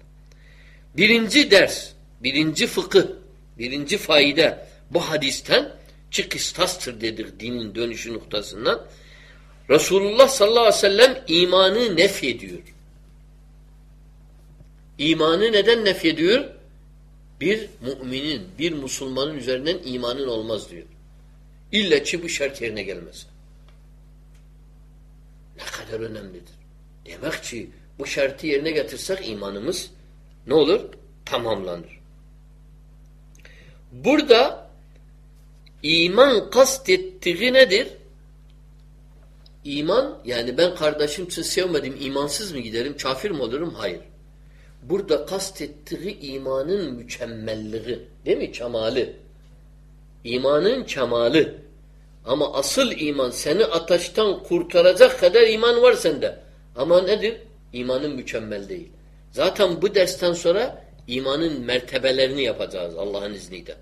Birinci ders, birinci fıkıh, birinci faide bu hadisten ki kıstastır dedik dinin dönüşü noktasından. Resulullah sallallahu aleyhi ve sellem imanı nef ediyor. İmanı neden nef ediyor? Bir müminin, bir Müslümanın üzerinden imanın olmaz diyor. İlla ki bu şart yerine gelmez. Ne kadar önemlidir. Demek ki bu şartı yerine getirsek imanımız ne olur? Tamamlanır. Burada iman kastettiği nedir? İman yani ben kardeşim için sevmedim imansız mı giderim kafir mi olurum? Hayır. Burada kastettiği imanın mükemmelliği değil mi? Kemali. İmanın kemali. Ama asıl iman seni ateşten kurtaracak kadar iman var sende. Ama nedir? İmanın mükemmel değil. Zaten bu dersten sonra imanın mertebelerini yapacağız Allah'ın izniyle.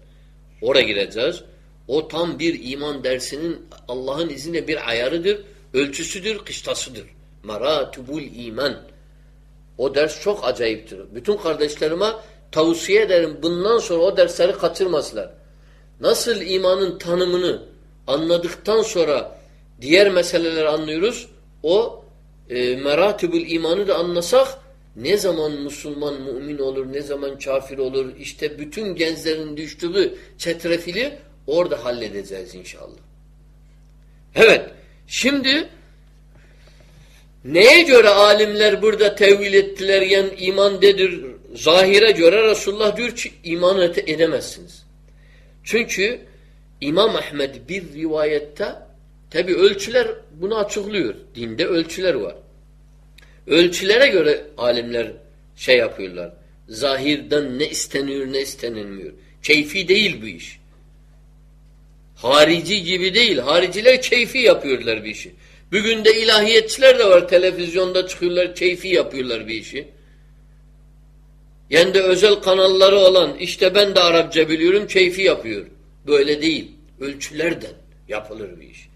Oraya gireceğiz. O tam bir iman dersinin Allah'ın izniyle bir ayarıdır, ölçüsüdür, kıştasıdır. Maratubul iman. O ders çok acayiptir. Bütün kardeşlerime tavsiye ederim bundan sonra o dersleri kaçırmasınlar. Nasıl imanın tanımını anladıktan sonra diğer meseleleri anlıyoruz. O e, meratibül imanı da anlasak ne zaman Müslüman mümin olur, ne zaman kafir olur, işte bütün gençlerin düştüğü çetrefili orada halledeceğiz inşallah. Evet, şimdi neye göre alimler burada tevil ettiler, yani iman dedir, zahire göre Resulullah diyor ki iman edemezsiniz. Çünkü İmam Ahmed bir rivayette tabi ölçüler bunu açıklıyor. Dinde ölçüler var. Ölçülere göre alimler şey yapıyorlar. Zahirden ne isteniyor ne istenilmiyor. Keyfi değil bu iş. Harici gibi değil. Hariciler keyfi yapıyorlar bir işi. Bugün de ilahiyetçiler de var. Televizyonda çıkıyorlar keyfi yapıyorlar bir işi. Yani de özel kanalları olan işte ben de Arapça biliyorum keyfi yapıyor. Böyle değil. Ölçülerden yapılır bir iş.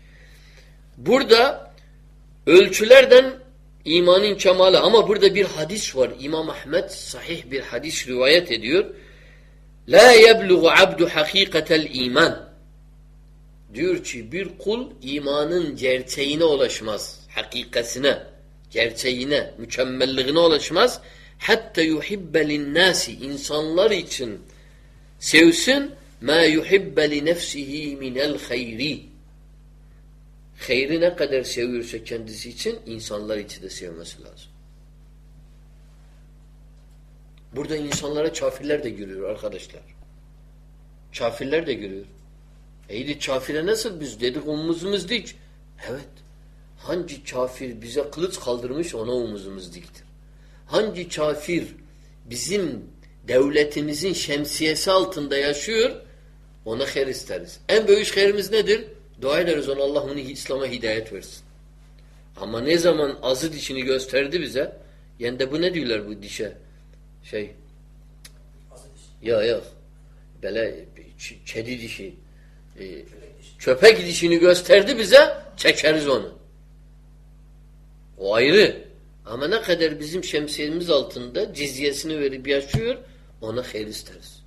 Burada ölçülerden imanın kemalı ama burada bir hadis var. İmam Ahmed sahih bir hadis rivayet ediyor. La yebluğu abdu hakikatel iman. Diyor ki bir kul imanın gerçeğine ulaşmaz. Hakikasine, gerçeğine, mükemmelliğine ulaşmaz. Hatta yuhibbe linnâsi insanlar için sevsin ma yuhibbe li nefsihi minel hayri. Hayri ne kadar seviyorsa kendisi için insanlar için de sevmesi lazım. Burada insanlara kafirler de giriyor arkadaşlar. Kafirler de giriyor. Eydi kafire nasıl biz dedik omuzumuz dik. Evet. Hangi kafir bize kılıç kaldırmış ona omuzumuz diktir. Hangi kafir bizim devletimizin şemsiyesi altında yaşıyor ona her isteriz. En büyük herimiz nedir? Dua ederiz ona Allah onu İslam'a hidayet versin. Ama ne zaman azı dişini gösterdi bize yani de bu ne diyorlar bu dişe? Şey ya ya böyle kedi dişi e, köpek dişini gösterdi bize çekeriz onu. O ayrı. Ama ne kadar bizim şemsiyemiz altında cizyesini verip yaşıyor ona hayır isteriz.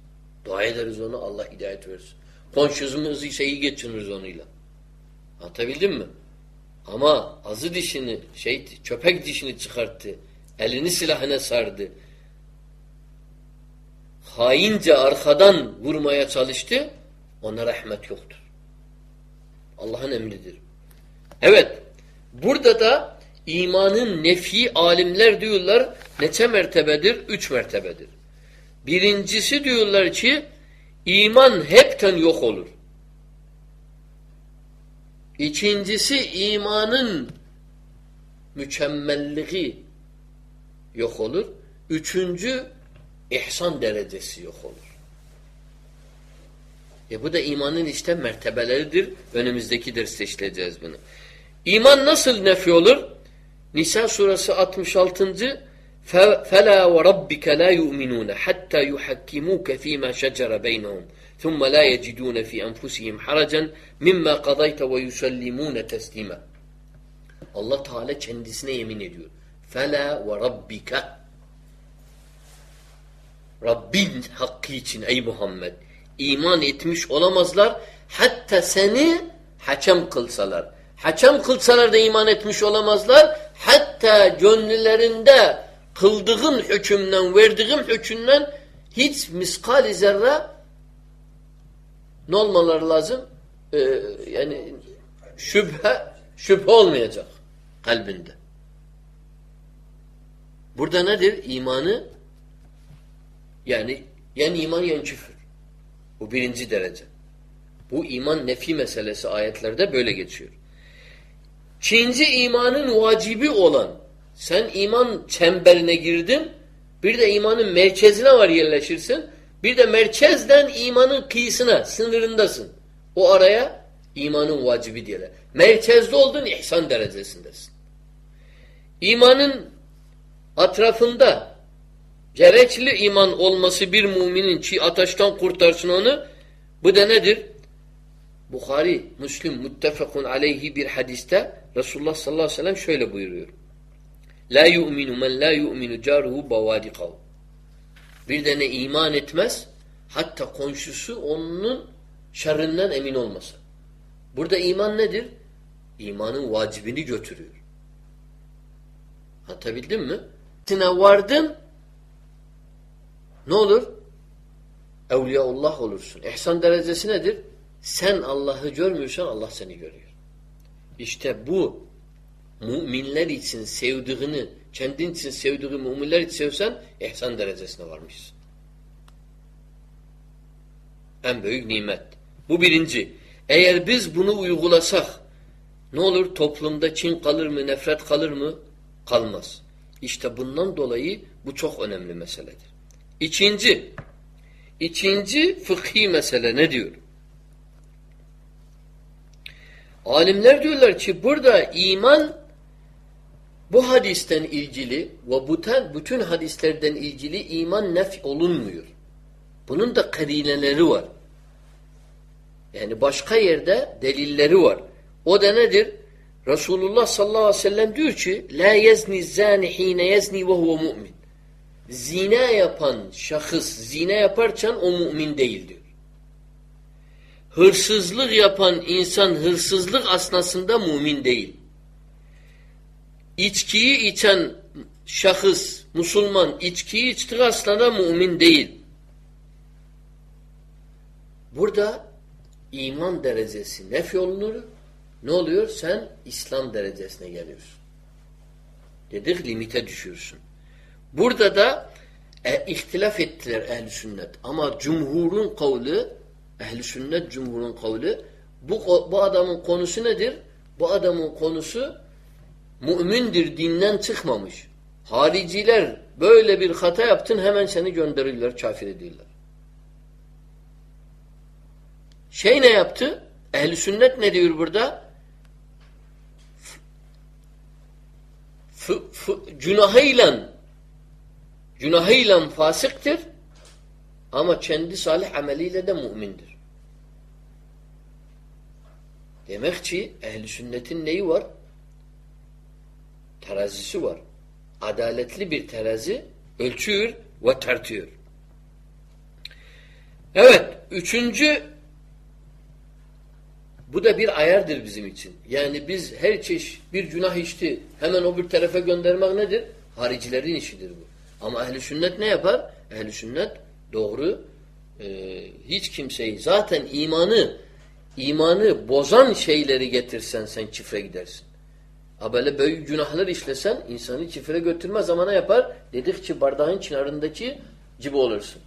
Dua ederiz ona Allah hidayet versin. Komşumuzu şeyi geçiniriz onunla. Anlatabildim mi? Ama azı dişini, şey, köpek dişini çıkarttı. Elini silahına sardı. Haince arkadan vurmaya çalıştı. Ona rahmet yoktur. Allah'ın emridir. Evet. Burada da imanın nefi alimler diyorlar neçe mertebedir? Üç mertebedir. Birincisi diyorlar ki iman hepten yok olur. İkincisi imanın mükemmelliği yok olur. Üçüncü ihsan derecesi yok olur. E bu da imanın işte mertebeleridir. Önümüzdeki derste işleyeceğiz bunu. İman nasıl nefi olur? Nisa suresi 66. فَلَا وَرَبِّكَ لَا يُؤْمِنُونَ حَتَّى يُحَكِّمُوكَ ف۪ي مَا شَجَرَ بَيْنَهُمْ ثُمَّ لَا يَجِدُونَ ف۪ي أَنْفُسِهِمْ حَرَجًا مِمَّا قَضَيْتَ وَيُسَلِّمُونَ تَسْلِيمًا Allah Teala kendisine yemin ediyor. فَلَا وَرَبِّكَ Rabbin hakkı için ey Muhammed iman etmiş olamazlar hatta seni hakem kılsalar. Hakem kılsalar da iman etmiş olamazlar. Hatta gönüllerinde kıldığım hükümden, verdiğim hükümden hiç miskal zerre ne olmaları lazım? Ee, yani şüphe şüphe olmayacak kalbinde. Burada nedir? İmanı yani yani iman yani küfür. Bu birinci derece. Bu iman nefi meselesi ayetlerde böyle geçiyor. Çinci imanın vacibi olan sen iman çemberine girdin bir de imanın merkezine var yerleşirsin bir de merkezden imanın kıyısına sınırındasın. O araya imanın vacibi diyorlar. Merkezde oldun ihsan derecesindesin. İmanın atrafında gerekli iman olması bir müminin ki ateşten kurtarsın onu bu da nedir? Bukhari, Müslim, muttefakun aleyhi bir hadiste Resulullah sallallahu aleyhi ve sellem şöyle buyuruyor. La yu'minu men la yu'minu caruhu bavadikahu. Bir tane iman etmez hatta komşusu onun şerrinden emin olmasa. Burada iman nedir? İmanın vacibini götürüyor. Anlatabildim mi? Sine vardın ne olur? Evliyaullah olursun. İhsan derecesi nedir? Sen Allah'ı görmüyorsan Allah seni görüyor. İşte bu müminler için sevdiğini, kendin için sevdiği müminler sevsen ihsan derecesine varmışsın. En büyük nimet. Bu birinci. Eğer biz bunu uygulasak ne olur? Toplumda kin kalır mı, nefret kalır mı? Kalmaz. İşte bundan dolayı bu çok önemli meseledir. İkinci, ikinci fıkhi mesele ne diyor? Alimler diyorlar ki burada iman bu hadisten ilgili ve bütün, bütün hadislerden ilgili iman nef olunmuyor. Bunun da karineleri var. Yani başka yerde delilleri var. O da nedir? Resulullah sallallahu aleyhi ve sellem diyor ki La yezni zani hine yezni ve huve mu'min. Zina yapan şahıs zina yaparken o mümin değil diyor. Hırsızlık yapan insan hırsızlık asnasında mümin değil. İçkiyi içen şahıs, Müslüman içkiyi içtiği aslında mümin değil. Burada iman derecesi nef olunur. Ne oluyor? Sen İslam derecesine geliyorsun. Dedik limite düşüyorsun. Burada da e, ihtilaf ettiler ehl sünnet. Ama cumhurun kavli ehl sünnet cumhurun kavli bu, bu adamın konusu nedir? Bu adamın konusu mümindir, dinden çıkmamış. Hariciler böyle bir hata yaptın hemen seni gönderirler, kafir ediyorlar. Şey ne yaptı? Ehli sünnet ne diyor burada? F, günahıyla günahıyla fasıktır ama kendi salih ameliyle de mümindir. Demek ki ehli sünnetin neyi var? Terazisi var. Adaletli bir terazi ölçüyor ve tartıyor. Evet, üçüncü bu da bir ayardır bizim için. Yani biz her çeşit bir günah işti hemen o bir tarafa göndermek nedir? Haricilerin işidir bu. Ama ehli sünnet ne yapar? Ehli sünnet doğru e, hiç kimseyi zaten imanı imanı bozan şeyleri getirsen sen çifre gidersin. Ha böyle büyük günahlar işlesen insanı çifre götürme zamana yapar. Dedikçe bardağın çınarındaki gibi olursun.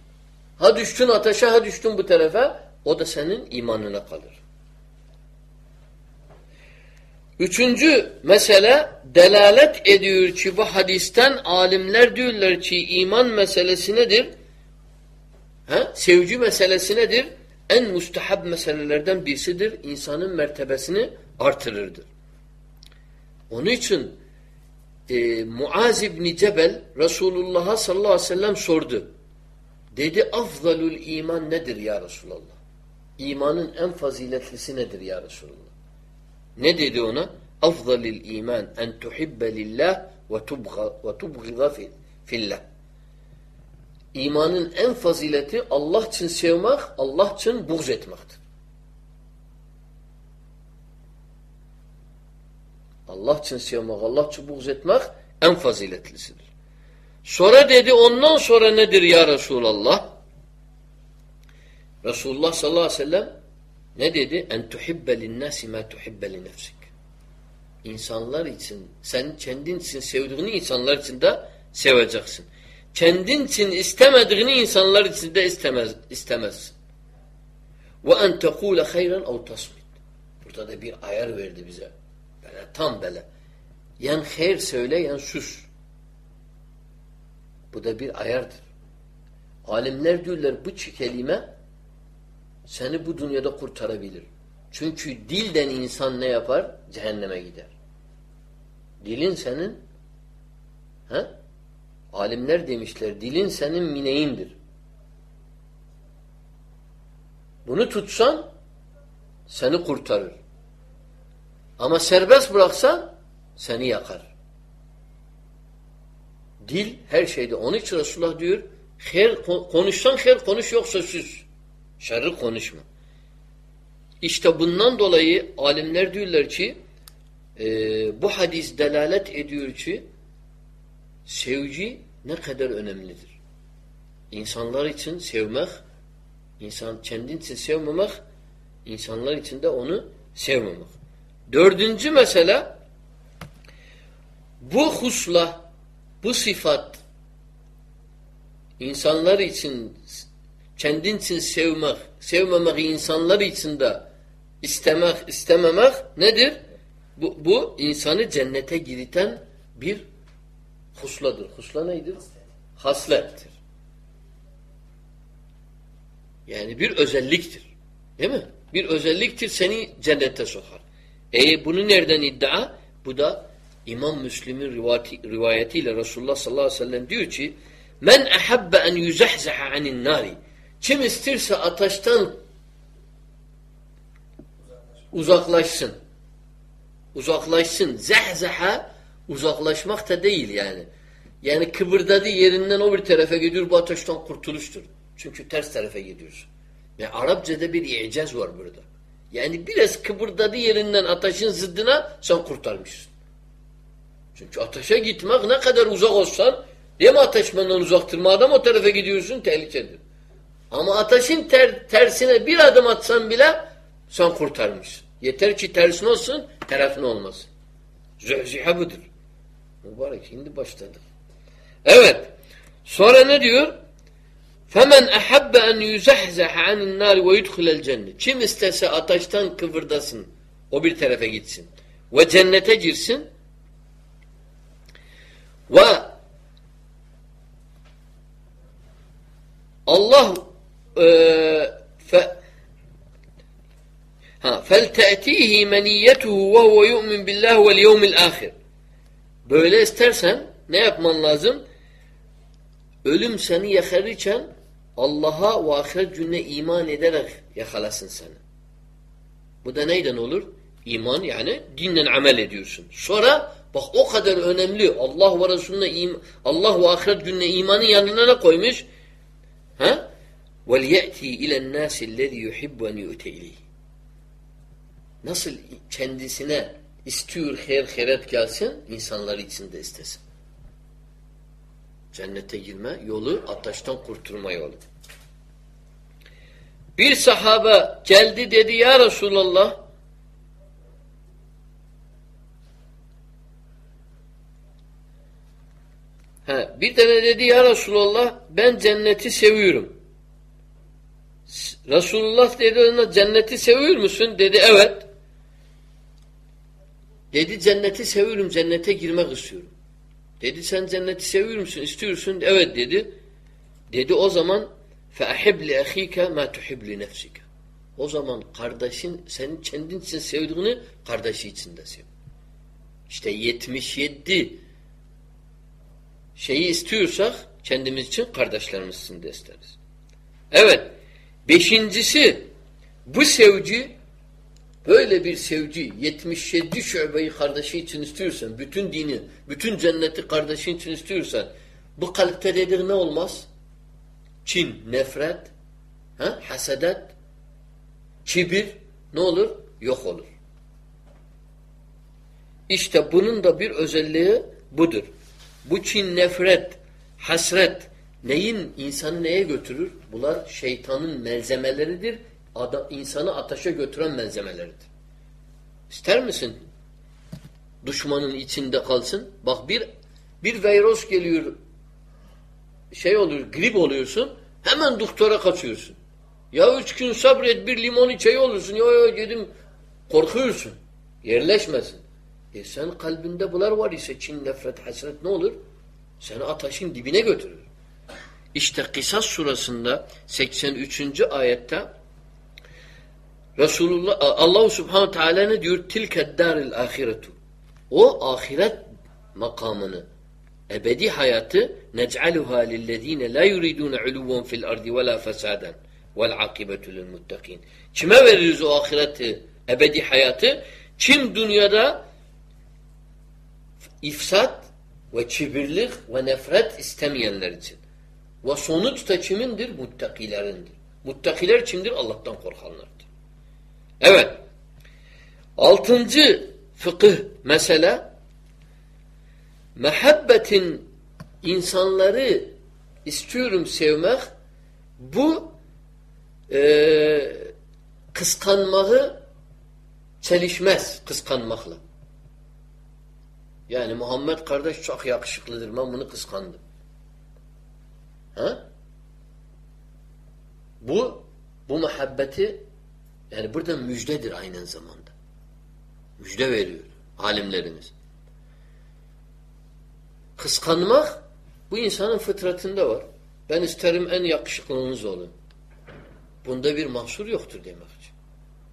Ha düştün ateşe ha düştün bu tarafa o da senin imanına kalır. Üçüncü mesele delalet ediyor ki bu hadisten alimler diyorlar ki iman meselesi nedir? Ha? Sevgi meselesi nedir? En mustahab meselelerden birisidir. İnsanın mertebesini artırırdır. Onun için e, Muaz İbni Cebel Resulullah'a sallallahu aleyhi ve sellem sordu. Dedi afzalul iman nedir ya Resulallah? İmanın en faziletlisi nedir ya Resulallah? Ne dedi ona? Afzalil iman en tuhibbe lillah ve tubgıza fillah. İmanın en fazileti Allah için sevmek, Allah için buğz etmektir. Allah için sevmek, Allah için buğz etmek en faziletlisidir. Sonra dedi ondan sonra nedir ya Resulallah? Resulullah sallallahu aleyhi ve sellem ne dedi? En tuhibbe linnâsi mâ tuhibbe li nefsik. İnsanlar için, sen kendin için sevdiğini insanlar için de seveceksin. Kendin için istemediğini insanlar için de istemez, istemezsin. Ve en tekûle hayran ev tasmit. Burada da bir ayar verdi bize. Böyle tam böyle. Yan hayır söyle, yan sus. Bu da bir ayardır. Alimler diyorlar bu kelime seni bu dünyada kurtarabilir. Çünkü dilden insan ne yapar? Cehenneme gider. Dilin senin he? alimler demişler dilin senin mineğindir. Bunu tutsan seni kurtarır. Ama serbest bıraksan seni yakar. Dil her şeyde. Onun için Resulullah diyor her, konuşsan her konuş yoksa sus. Şerri konuşma. İşte bundan dolayı alimler diyorlar ki e, bu hadis delalet ediyor ki sevgi ne kadar önemlidir. İnsanlar için sevmek, insan kendin için sevmemek, insanlar için de onu sevmemek. Dördüncü mesele bu husla, bu sıfat insanlar için kendin için sevmek, sevmemek insanlar için de istemek, istememek nedir? Bu, bu insanı cennete giriten bir husladır. Husla neydir? Haslettir. Yani bir özelliktir. Değil mi? Bir özelliktir seni cennete sokar. E bunu nereden iddia? Bu da İmam Müslim'in rivayeti, rivayetiyle Resulullah sallallahu aleyhi ve sellem diyor ki Men ehabbe en yüzehzeha anin nari kim isterse ateşten uzaklaşsın. Uzaklaşsın. Zehzeha uzaklaşmak da değil yani. Yani kıvırdadı yerinden o bir tarafa gidiyor bu ateşten kurtuluştur. Çünkü ters tarafa gidiyorsun. Ve Arapçada bir icaz var burada. Yani biraz kıvırdadı yerinden ateşin zıddına sen kurtarmışsın. Çünkü ateşe gitmek ne kadar uzak olsan değil mi ateş benden uzaktır? Madem o tarafa gidiyorsun tehlikedir. Ama ateşin ter, tersine bir adım atsan bile sen kurtarmışsın. Yeter ki tersin olsun, tarafın olmasın. Zühzihe budur. Mübarek şimdi başladık. Evet. Sonra ne diyor? فَمَنْ اَحَبَّ اَنْ يُزَحْزَحَ عَنِ النَّارِ وَيُدْخِلَ الْجَنَّةِ Kim istese ateşten kıvırdasın, o bir tarafa gitsin. Ve cennete girsin. Ve Allah فَلْتَأْتِيهِ مَنِيَّتُهُ وَهُوَ يُؤْمِنْ بِاللّٰهِ وَالْيَوْمِ الْآخِرِ Böyle istersen ne yapman lazım? Ölüm seni yakalarken Allah'a ve ahiret gününe iman ederek yakalasın seni. Bu da neyden olur? İman yani dinle amel ediyorsun. Sonra bak o kadar önemli Allah ve Resulüne Allah ve ahiret gününe imanın yanına ne koymuş? Ha? وَلْيَأْتِي اِلَى النَّاسِ الَّذ۪ي يُحِبُّ اَنْ يُؤْتَ Nasıl kendisine istiyor her heret gelsin, insanları içinde istesin. Cennete girme yolu, ateşten kurtulma yolu. Bir sahabe geldi dedi ya Resulallah He, bir tane dedi ya Resulallah ben cenneti seviyorum. Resulullah dedi ona cenneti seviyor musun? Dedi evet. Dedi cenneti seviyorum, cennete girmek istiyorum. Dedi sen cenneti seviyor musun, istiyorsun? Evet dedi. Dedi o zaman فَاَحِبْ لِأَخ۪يكَ مَا تُحِبْ لِنَفْسِكَ O zaman kardeşin, senin kendin için sevdiğini kardeşi için de sev. İşte 77 şeyi istiyorsak kendimiz için kardeşlerimiz için de isteriz. Evet. Beşincisi bu sevgi böyle bir sevgi 77 şubeyi kardeşi için istiyorsan bütün dini, bütün cenneti kardeşin için istiyorsan bu kalpte dedik ne olmaz? Çin, nefret, ha? hasedet, kibir ne olur? Yok olur. İşte bunun da bir özelliği budur. Bu kin nefret, hasret neyin insanı neye götürür? Bunlar şeytanın malzemeleridir. Adam, insanı ateşe götüren malzemeleridir. İster misin? Düşmanın içinde kalsın. Bak bir bir virüs geliyor şey oluyor, grip oluyorsun. Hemen doktora kaçıyorsun. Ya üç gün sabret bir limon içeyi olursun. Ya ya dedim korkuyorsun. Yerleşmesin. E sen kalbinde bunlar var ise Çin, nefret, hasret ne olur? Seni ateşin dibine götürür. İşte Kısas surasında 83. ayette Resulullah Allah Subhanahu Teala ne diyor? Tilke daril ahiretu. O ahiret makamını ebedi hayatı nec'aluha lillezine la yuridun uluven fil ardi ve la fesaden vel akibetu lil muttakin. Kime veririz o ahireti, ebedi hayatı? Kim dünyada ifsat ve kibirlik ve nefret istemeyenler için. Ve sonuç da kimindir? Muttakilerindir. Muttakiler kimdir? Allah'tan korkanlardır. Evet. Altıncı fıkıh mesele mehabbetin insanları istiyorum sevmek bu e, kıskanmağı çelişmez kıskanmakla. Yani Muhammed kardeş çok yakışıklıdır. Ben bunu kıskandım. Ha? Bu bu muhabbeti yani burada müjdedir aynı zamanda. Müjde veriyor alimlerimiz. Kıskanmak bu insanın fıtratında var. Ben isterim en yakışıklınız olun. Bunda bir mahsur yoktur demek için.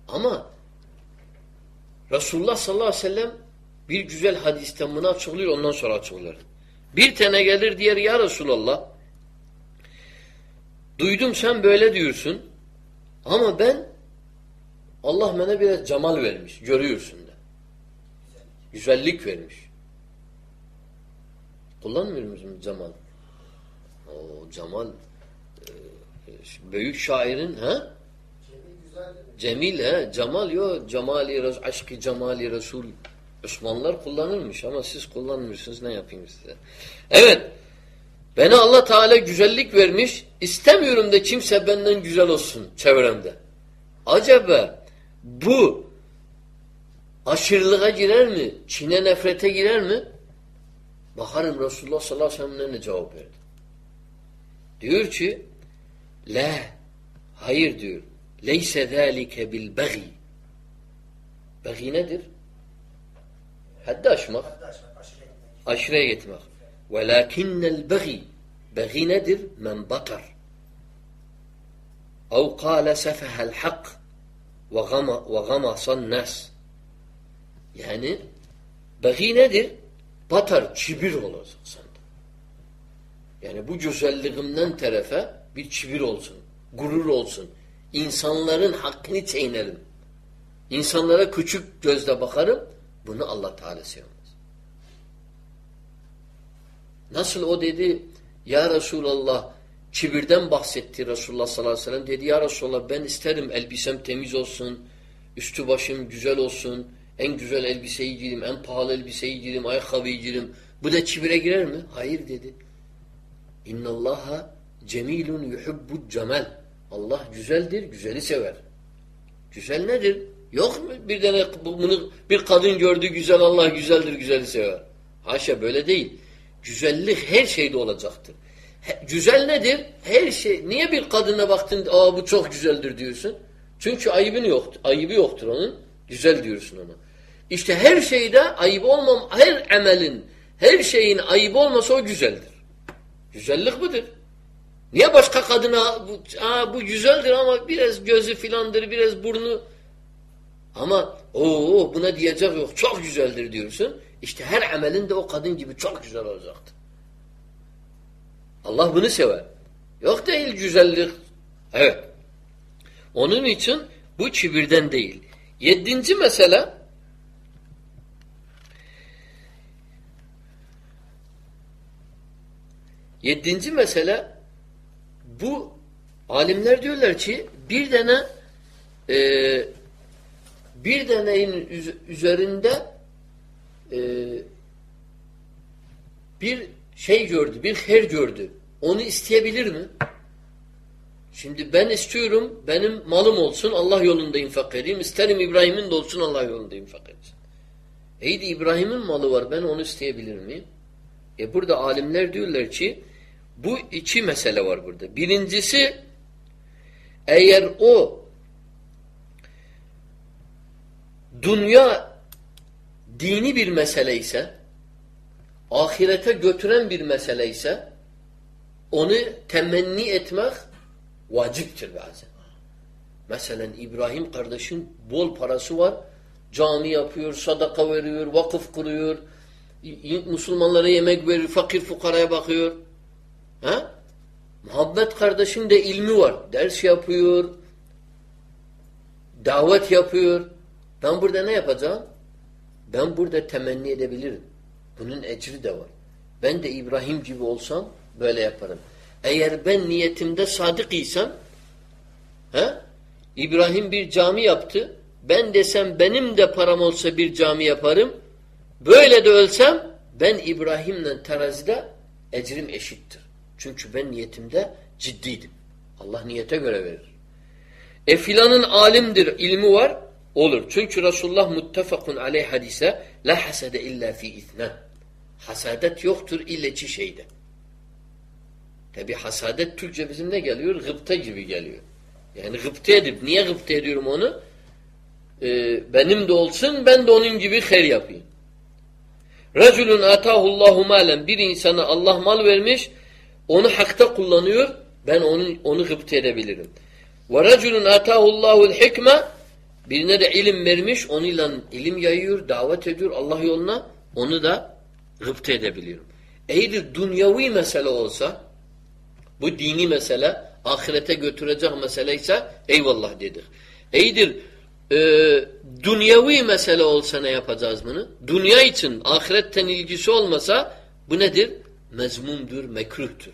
Ama Resulullah sallallahu aleyhi ve sellem bir güzel hadisten bunu açıklıyor ondan sonra açıklıyor. Bir tane gelir diğer ya Resulallah duydum sen böyle diyorsun ama ben Allah bana biraz cemal vermiş. Görüyorsun da. Güzellik vermiş. Kullanmıyor musun cemal? O cemal e, büyük şairin ha? Cemil he, cemal yo, cemali, aşkı cemali Resul Osmanlılar kullanırmış ama siz kullanmıyorsunuz ne yapayım size. Evet. Bana Allah Teala güzellik vermiş. İstemiyorum da kimse benden güzel olsun çevremde. Acaba bu aşırılığa girer mi? Çin'e nefrete girer mi? Bakarım Resulullah sallallahu aleyhi ve sellem ne cevap verdi. Diyor ki La hayır diyor. Leyse zâlike bil bagi. Bagi nedir? Haddi aşmak. Aşırıya gitmek. Velakinnel bagi. Bagi nedir? Men batar. Ev kâle sefehel hak ve gamasan nas. Yani bagi nedir? Batar, çibir olacak sende. Yani bu güzelliğimden tarafa bir çibir olsun, gurur olsun. İnsanların hakkını çiğnerim. İnsanlara küçük gözle bakarım. Bunu Allah Teala sevmez. Nasıl o dedi ya Resulallah kibirden bahsetti Resulullah sallallahu aleyhi ve sellem. Dedi ya Resulallah ben isterim elbisem temiz olsun, üstü başım güzel olsun, en güzel elbiseyi giyelim, en pahalı elbiseyi giyelim, ayakkabıyı giyelim. Bu da kibire girer mi? Hayır dedi. İnnallaha cemilun yuhibbu cemal. Allah güzeldir, güzeli sever. Güzel nedir? Yok mu bir tane bunu bir kadın gördü güzel Allah güzeldir, güzeli sever. Haşa böyle değil. Güzellik her şeyde olacaktır. He, güzel nedir? Her şey. Niye bir kadına baktın, aa bu çok güzeldir diyorsun? Çünkü ayıbın yoktur. Ayıbı yoktur onun. Güzel diyorsun ona. İşte her şeyde ayıp olmam, her emelin, her şeyin ayıp olmasa o güzeldir. Güzellik budur. Niye başka kadına bu, aa, bu güzeldir ama biraz gözü filandır, biraz burnu ama o buna diyecek yok. Çok güzeldir diyorsun. İşte her amelin de o kadın gibi çok güzel olacaktır. Allah bunu sever. Yok değil güzellik. Evet. Onun için bu kibirden değil. Yedinci mesele yedinci mesele bu alimler diyorlar ki bir tane e, bir deneyin üzerinde e, bir şey gördü, bir her gördü. Onu isteyebilir mi? Şimdi ben istiyorum benim malım olsun Allah yolunda infak edeyim. İsterim İbrahim'in de olsun Allah yolunda infak etsin. İyi de İbrahim'in malı var ben onu isteyebilir miyim? E burada alimler diyorlar ki bu iki mesele var burada. Birincisi eğer o dünya dini bir mesele ise ahirete götüren bir mesele ise onu temenni etmek vaciptir bazen. Mesela İbrahim kardeşin bol parası var. Cami yapıyor, sadaka veriyor, vakıf kuruyor. Müslümanlara yemek verir, fakir fukaraya bakıyor. Ha? Muhabbet kardeşin de ilmi var. Ders yapıyor. Davet yapıyor. Ben burada ne yapacağım? Ben burada temenni edebilirim. Bunun ecri de var. Ben de İbrahim gibi olsam böyle yaparım. Eğer ben niyetimde sadık isem he, İbrahim bir cami yaptı. Ben desem benim de param olsa bir cami yaparım. Böyle de ölsem ben İbrahim'le terazide ecrim eşittir. Çünkü ben niyetimde ciddiydim. Allah niyete göre verir. E filanın alimdir, ilmi var. Olur. Çünkü Resulullah muttefakun aleyh hadise la hasede illa fi ithnen. Hasadet yoktur illa iki şeyde. Tabi hasadet Türkçe bizim ne geliyor? Gıpta gibi geliyor. Yani gıpta edip, niye gıpta ediyorum onu? Ee, benim de olsun, ben de onun gibi her yapayım. Resulün atahullahu malen bir insana Allah mal vermiş, onu hakta kullanıyor, ben onu onu gıpta edebilirim. Ve reculun atahullahul hikme birine de ilim vermiş, onunla ilim yayıyor, davet ediyor Allah yoluna, onu da gıpta edebiliyorum. Eğer dünyavi mesele olsa, bu dini mesele, ahirete götürecek mesele ise eyvallah dedik. Eydir, e, dünyavi mesele olsa ne yapacağız bunu? Dünya için ahiretten ilgisi olmasa bu nedir? Mezmumdur, mekruhtur.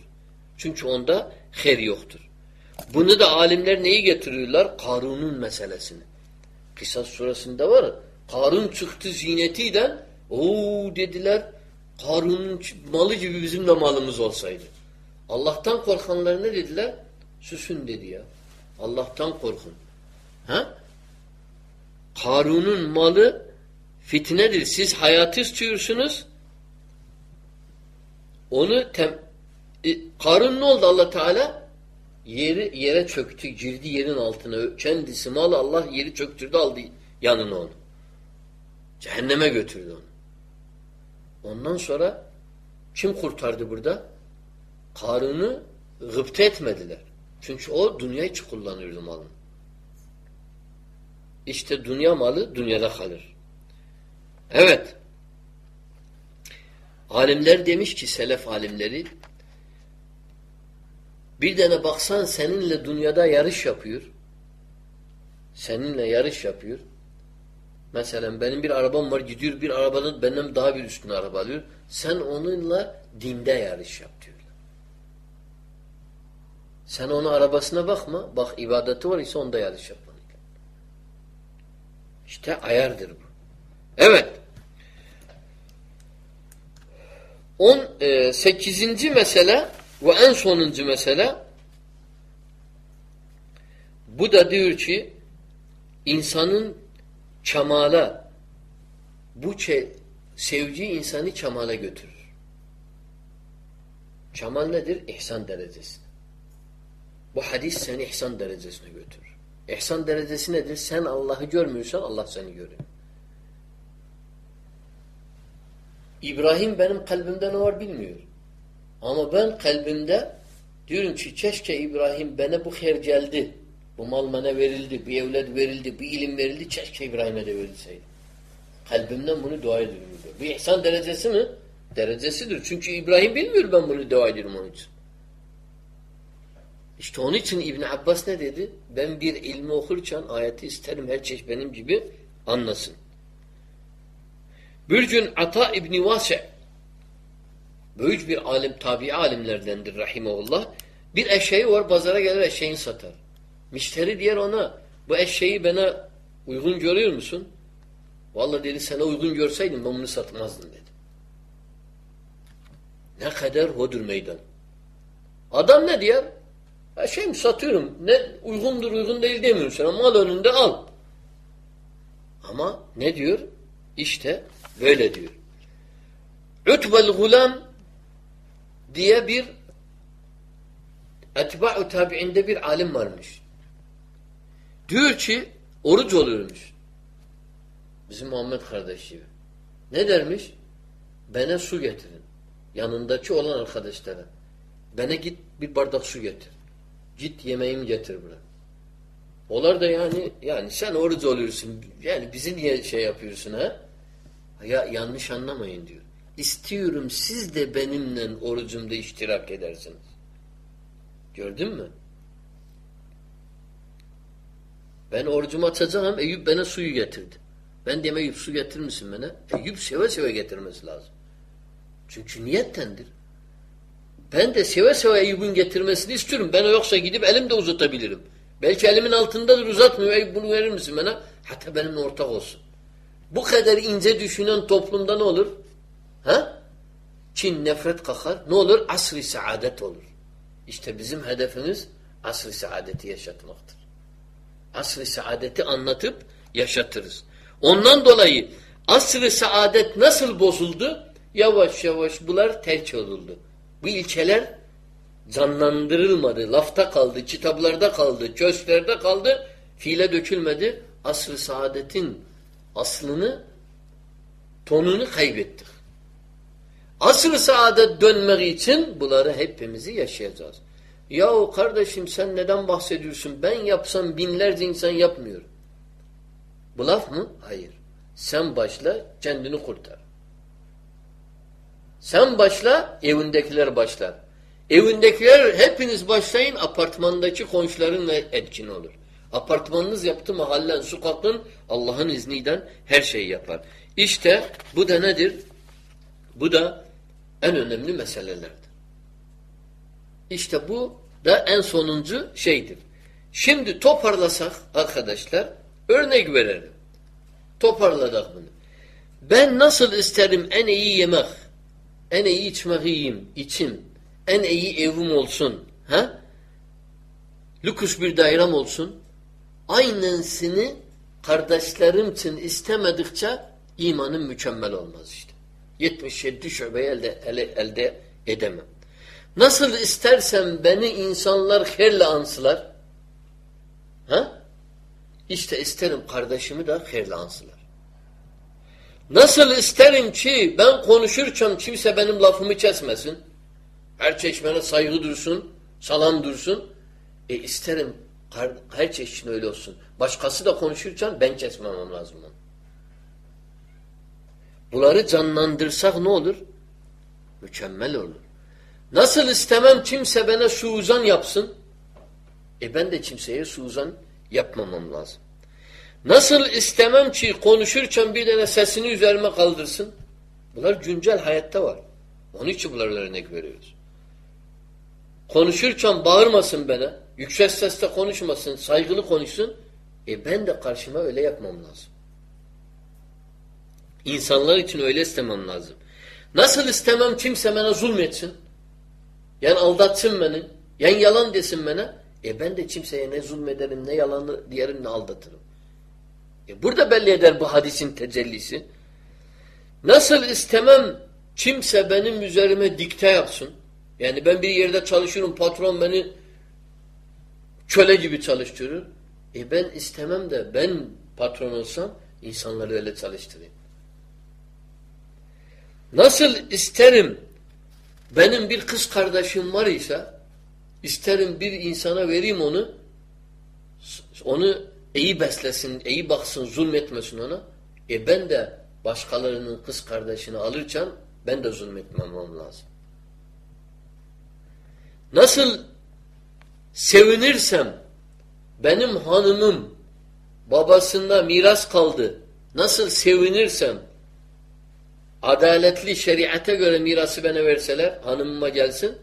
Çünkü onda her yoktur. Bunu da alimler neyi getiriyorlar? Karun'un meselesini. Kısas surasında var. Karun çıktı zinetiyle o dediler Karun'un malı gibi bizim de malımız olsaydı. Allah'tan korkanlar ne dediler? Susun dedi ya. Allah'tan korkun. Ha? Karun'un malı fitnedir. Siz hayatı istiyorsunuz. Onu tem e, Karun ne oldu Allah Teala? Yeri yere çöktü, girdi yerin altına. Kendisi malı Allah yeri çöktürdü, aldı yanına onu. Cehenneme götürdü onu. Ondan sonra kim kurtardı burada? Karun'u gıpta etmediler. Çünkü o dünya için kullanıyordu malını. İşte dünya malı dünyada kalır. Evet. Alimler demiş ki selef alimleri bir tane baksan seninle dünyada yarış yapıyor. Seninle yarış yapıyor. Mesela benim bir arabam var gidiyor bir arabanın benden daha bir üstüne araba alıyor. Sen onunla dinde yarış yap diyorlar. Sen onun arabasına bakma. Bak ibadeti var ise onda yarış yapman. İşte ayardır bu. Evet. On e, sekizinci mesele ve en sonuncu mesele bu da diyor ki insanın çamala bu sevgi insanı çamala götürür. Çamal nedir? İhsan derecesi. Bu hadis seni ihsan derecesine götürür. İhsan derecesi nedir? Sen Allah'ı görmüyorsan Allah seni görüyor. İbrahim benim kalbimde ne var bilmiyor. Ama ben kalbimde diyorum ki keşke İbrahim bana bu her geldi. Bu mal bana verildi, bir evlat verildi, bir ilim verildi. Keşke İbrahim'e de verilseydi. Kalbimden bunu dua ediyorum. Bu ihsan derecesi mi? Derecesidir. Çünkü İbrahim bilmiyor ben bunu dua ediyorum onun için. İşte onun için İbn Abbas ne dedi? Ben bir ilmi okurken ayeti isterim her çeşit benim gibi anlasın. Bir gün Ata İbni Vasi büyük bir alim, tabi alimlerdendir rahimahullah. Bir eşeği var, pazara gelir eşeğini satar. Müşteri diyor ona, bu eşeği bana uygun görüyor musun? Vallahi dedi sana uygun görseydim ben bunu satmazdım dedi. Ne kadar hodur meydan. Adam ne diyor? Ha şey mi satıyorum. Ne uygundur uygun değil demiyorum sana. Mal önünde al. Ama ne diyor? İşte böyle diyor. Utbel gulam diye bir etba'u tabi'inde bir alim varmış. Diyor ki oruç oluyormuş. Bizim Muhammed kardeş gibi. Ne dermiş? Bana su getirin. Yanındaki olan arkadaşlara. Bana git bir bardak su getir. Git yemeğimi getir buraya. Onlar da yani yani sen oruç oluyorsun. Yani bizi niye şey yapıyorsun ha? Ya yanlış anlamayın diyor. İstiyorum siz de benimle orucumda iştirak edersiniz. Gördün mü? Ben orucumu açacağım. Eyüp bana suyu getirdi. Ben deme Eyüp su getirir misin bana? Eyüp seve seve getirmesi lazım. Çünkü niyettendir. Ben de seve seve Eyüp'ün getirmesini istiyorum. Ben yoksa gidip elim de uzatabilirim. Belki elimin altındadır uzatmıyor. Eyüp bunu verir misin bana? Hatta benimle ortak olsun. Bu kadar ince düşünen toplumda ne olur? Ha? Çin nefret kakar. Ne olur? Asr-ı saadet olur. İşte bizim hedefimiz asr-ı saadeti yaşatmaktır. Asr-ı saadeti anlatıp yaşatırız. Ondan dolayı asr-ı saadet nasıl bozuldu? Yavaş yavaş bunlar terk olundu. Bu ilkeler canlandırılmadı. Lafta kaldı, kitaplarda kaldı, köşklerde kaldı, fiile dökülmedi. Asr-ı saadetin aslını, tonunu kaybettik. Asr-ı saadet dönmek için bunları hepimizi yaşayacağız. Yahu kardeşim sen neden bahsediyorsun? Ben yapsam binlerce insan yapmıyor. Bu laf mı? Hayır. Sen başla, kendini kurtar. Sen başla, evindekiler başlar. Evindekiler hepiniz başlayın, apartmandaki komşularınla etkin olur. Apartmanınız yaptı mahallen, sokakın Allah'ın izniyle her şeyi yapar. İşte bu da nedir? Bu da en önemli meselelerdir. İşte bu da en sonuncu şeydir. Şimdi toparlasak arkadaşlar örnek verelim. Toparladık bunu. Ben nasıl isterim en iyi yemek, en iyi içmek yiyeyim, içim, en iyi evim olsun. Ha? Lüks bir dairem olsun. Aynısını kardeşlerim için istemedikçe imanım mükemmel olmaz işte. 77 şubeyi elde, elde, elde edemem. Nasıl istersem beni insanlar herle ansılar. Ha? İşte isterim kardeşimi de herle ansılar. Nasıl isterim ki ben konuşurken kimse benim lafımı kesmesin. Her çeşmene saygı dursun, salam dursun. E isterim her çeşit öyle olsun. Başkası da konuşurken ben kesmemem lazım onu. Bunları canlandırsak ne olur? Mükemmel olur. Nasıl istemem kimse bana suuzan yapsın? E ben de kimseye suuzan yapmamam lazım. Nasıl istemem ki konuşurken bir tane sesini üzerime kaldırsın? Bunlar güncel hayatta var. Onun için bunları örnek veriyoruz. Konuşurken bağırmasın bana, yüksek sesle konuşmasın, saygılı konuşsun. E ben de karşıma öyle yapmam lazım. İnsanlar için öyle istemem lazım. Nasıl istemem kimse bana zulmetsin? Yani aldatsın beni. Yani yalan desin bana. E ben de kimseye ne zulmederim, ne yalanı diyerim, ne aldatırım. E burada belli eder bu hadisin tecellisi. Nasıl istemem kimse benim üzerime dikte yapsın. Yani ben bir yerde çalışıyorum, patron beni köle gibi çalıştırır. E ben istemem de ben patron olsam insanları öyle çalıştırayım. Nasıl isterim benim bir kız kardeşim var ise isterim bir insana vereyim onu onu iyi beslesin, iyi baksın, zulmetmesin ona. E ben de başkalarının kız kardeşini alırken ben de zulmetmemem lazım. Nasıl sevinirsem benim hanımım babasında miras kaldı. Nasıl sevinirsem adaletli şeriate göre mirası bana verseler hanımıma gelsin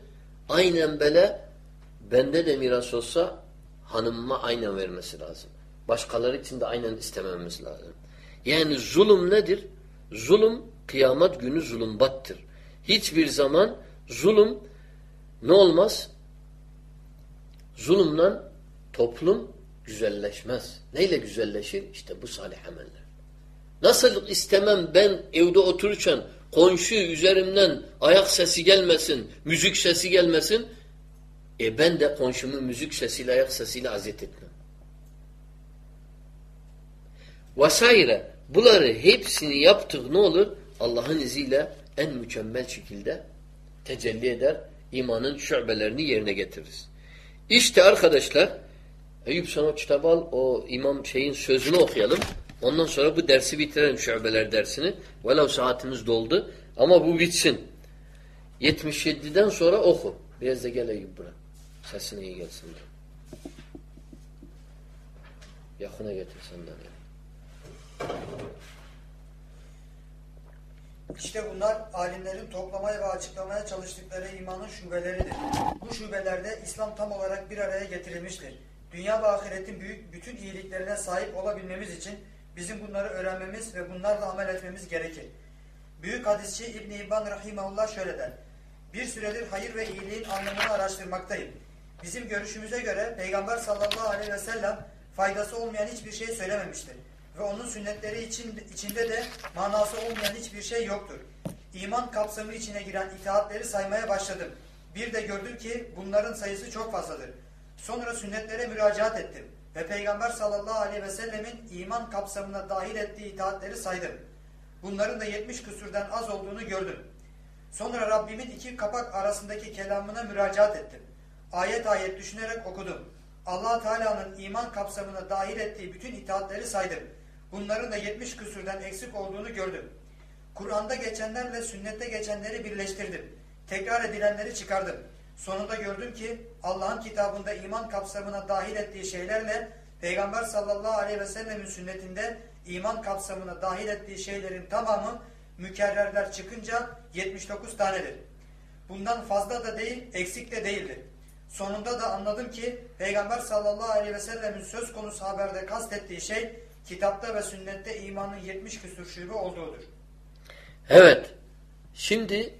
aynen böyle bende de miras olsa hanımıma aynen vermesi lazım. Başkaları için de aynen istememiz lazım. Yani zulüm nedir? Zulüm kıyamet günü zulümbattır. Hiçbir zaman zulüm ne olmaz? Zulümle toplum güzelleşmez. Neyle güzelleşir? İşte bu salih ameller. Nasıl istemem ben evde otururken komşu üzerimden ayak sesi gelmesin, müzik sesi gelmesin. E ben de komşumu müzik sesiyle, ayak sesiyle azet etmem. Vesaire. Bunları hepsini yaptık ne olur? Allah'ın izniyle en mükemmel şekilde tecelli eder. imanın şubelerini yerine getiririz. İşte arkadaşlar Eyüp sen o kitabı al. O imam şeyin sözünü okuyalım. Ondan sonra bu dersi bitirelim şubeler dersini. Velev saatimiz doldu. Ama bu bitsin. 77'den sonra oku. Biraz da gel Eyüp bura. Sesine iyi gelsin. De. Yakına getir sandalye. İşte bunlar alimlerin toplamaya ve açıklamaya çalıştıkları imanın şubeleridir. Bu şubelerde İslam tam olarak bir araya getirilmiştir. Dünya ve ahiretin büyük bütün iyiliklerine sahip olabilmemiz için bizim bunları öğrenmemiz ve bunlarla amel etmemiz gerekir. Büyük hadisçi İbn İbban rahimahullah şöyle der. Bir süredir hayır ve iyiliğin anlamını araştırmaktayım. Bizim görüşümüze göre Peygamber sallallahu aleyhi ve sellem faydası olmayan hiçbir şey söylememiştir. Ve onun sünnetleri için, içinde de manası olmayan hiçbir şey yoktur. İman kapsamı içine giren itaatleri saymaya başladım. Bir de gördüm ki bunların sayısı çok fazladır. Sonra sünnetlere müracaat ettim. Ve Peygamber sallallahu aleyhi ve sellemin iman kapsamına dahil ettiği itaatleri saydım. Bunların da 70 küsürden az olduğunu gördüm. Sonra Rabbimin iki kapak arasındaki kelamına müracaat ettim. Ayet ayet düşünerek okudum. allah Teala'nın iman kapsamına dahil ettiği bütün itaatleri saydım. Bunların da 70 küsürden eksik olduğunu gördüm. Kur'an'da geçenlerle sünnette geçenleri birleştirdim. Tekrar edilenleri çıkardım. Sonunda gördüm ki Allah'ın kitabında iman kapsamına dahil ettiği şeylerle Peygamber sallallahu aleyhi ve sellemin sünnetinde iman kapsamına dahil ettiği şeylerin tamamı mükerrerler çıkınca 79 tanedir. Bundan fazla da değil, eksik de değildir. Sonunda da anladım ki Peygamber sallallahu aleyhi ve sellemin söz konusu haberde kastettiği şey kitapta ve sünnette imanın 70 küsur şube olduğudur. Evet. Şimdi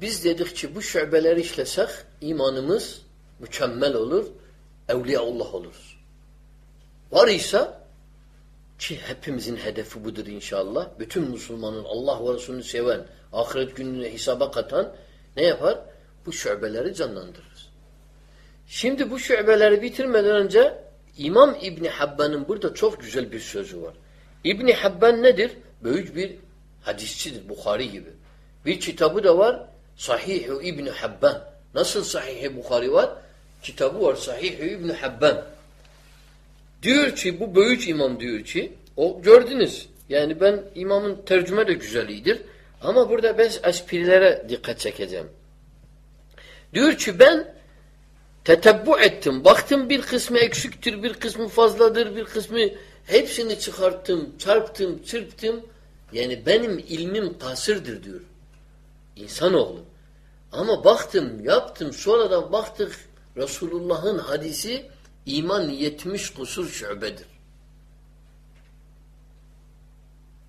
biz dedik ki bu şubeleri işlesek imanımız mükemmel olur, evliyaullah oluruz. Var ise ki hepimizin hedefi budur inşallah. Bütün Müslümanın Allah ve Resulünü seven, ahiret gününe hesaba katan ne yapar? Bu şubeleri canlandırır. Şimdi bu şubeleri bitirmeden önce İmam İbni Habban'ın burada çok güzel bir sözü var. İbni Habban nedir? Büyük bir hadisçidir, Bukhari gibi. Bir kitabı da var, Sahih-i İbni Habban. Nasıl Sahih-i Bukhari var? Kitabı var, Sahih-i İbni Habban. Diyor ki, bu büyük imam diyor ki, o gördünüz. Yani ben imamın tercüme de güzel iyidir. Ama burada ben esprilere dikkat çekeceğim. Diyor ki ben tetebbu ettim. Baktım bir kısmı eksiktir, bir kısmı fazladır, bir kısmı hepsini çıkarttım, çarptım, çırptım. Yani benim ilmim kasırdır diyor. İnsanoğlu. Ama baktım, yaptım, sonradan baktık Resulullah'ın hadisi iman yetmiş kusur şubedir.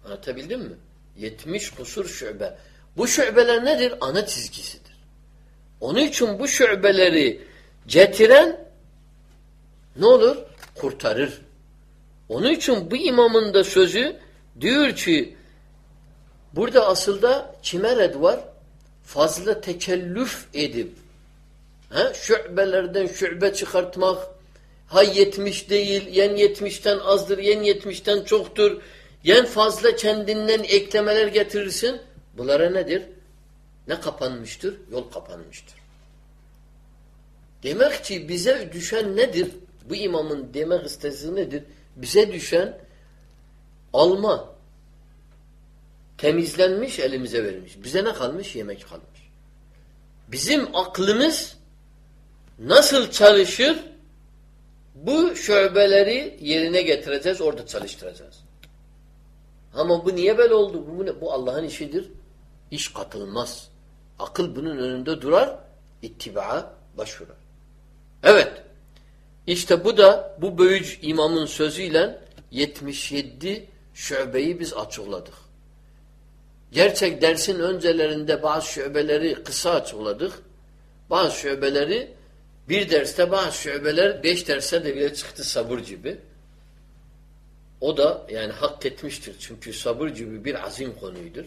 Anlatabildim mi? Yetmiş kusur şube. Bu şubeler nedir? Ana çizgisidir. Onun için bu şubeleri getiren ne olur? Kurtarır. Onun için bu imamın da sözü diyor ki burada asılda kime red var? Fazla tekellüf edip he, şubelerden şube çıkartmak ha yetmiş değil, yen yetmişten azdır, yen yetmişten çoktur. Yen fazla kendinden eklemeler getirirsin. Bunlara nedir? Ne kapanmıştır? Yol kapanmıştır. Demek ki bize düşen nedir? Bu imamın demek istediği nedir? Bize düşen alma. Temizlenmiş elimize verilmiş. Bize ne kalmış? Yemek kalmış. Bizim aklımız nasıl çalışır? Bu şöbeleri yerine getireceğiz, orada çalıştıracağız. Ama bu niye böyle oldu? Bu, bu Allah'ın işidir. İş katılmaz. Akıl bunun önünde durar, ittibaa başvurar. Evet. İşte bu da bu böyüc imamın sözüyle 77 şubeyi biz açıkladık. Gerçek dersin öncelerinde bazı şubeleri kısa açıkladık. Bazı şubeleri bir derste bazı şubeler beş derse de bile çıktı sabır gibi. O da yani hak etmiştir. Çünkü sabır gibi bir azim konuydur.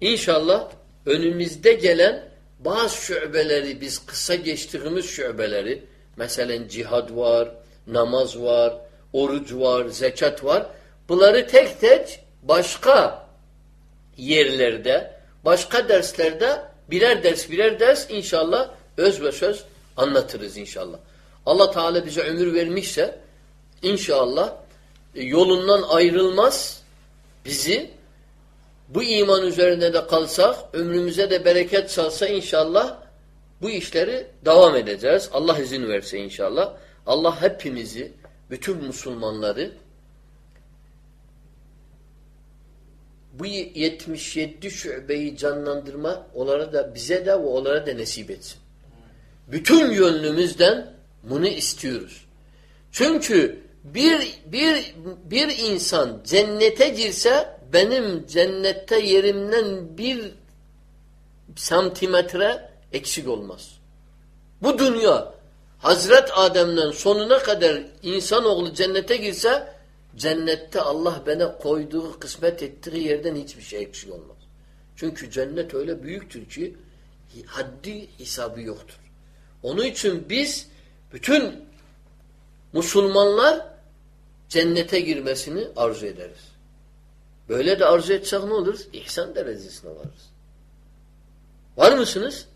İnşallah önümüzde gelen bazı şubeleri biz kısa geçtiğimiz şubeleri mesela cihad var, namaz var, oruç var, zekat var. Bunları tek tek başka yerlerde, başka derslerde birer ders birer ders inşallah öz ve söz anlatırız inşallah. Allah Teala bize ömür vermişse inşallah yolundan ayrılmaz bizi bu iman üzerinde de kalsak, ömrümüze de bereket salsa inşallah bu işleri devam edeceğiz. Allah izin verse inşallah. Allah hepimizi, bütün Müslümanları bu 77 şubeyi canlandırma onlara da bize de ve onlara da nasip etsin. Bütün yönlümüzden bunu istiyoruz. Çünkü bir bir bir insan cennete girse benim cennette yerimden bir santimetre eksik olmaz. Bu dünya Hazret Adem'den sonuna kadar insanoğlu cennete girse cennette Allah bana koyduğu, kısmet ettiği yerden hiçbir şey eksik olmaz. Çünkü cennet öyle büyüktür ki haddi hesabı yoktur. Onun için biz bütün Müslümanlar cennete girmesini arzu ederiz. Böyle de arzu etsek ne olur? İhsan derecesine varırız. Var mısınız?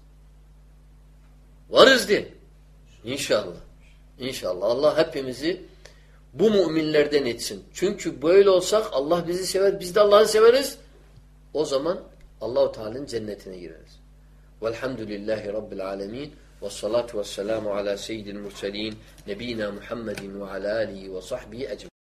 Varız de. İnşallah. İnşallah. Allah hepimizi bu müminlerden etsin. Çünkü böyle olsak Allah bizi sever, biz de Allah'ı severiz. O zaman Allahu Teala'nın cennetine gireriz. Velhamdülillahi Rabbil alemin. Ve salatu ve selamu ala seyyidil murselin. Nebina Muhammedin ve ala alihi ve sahbihi ecmaîn.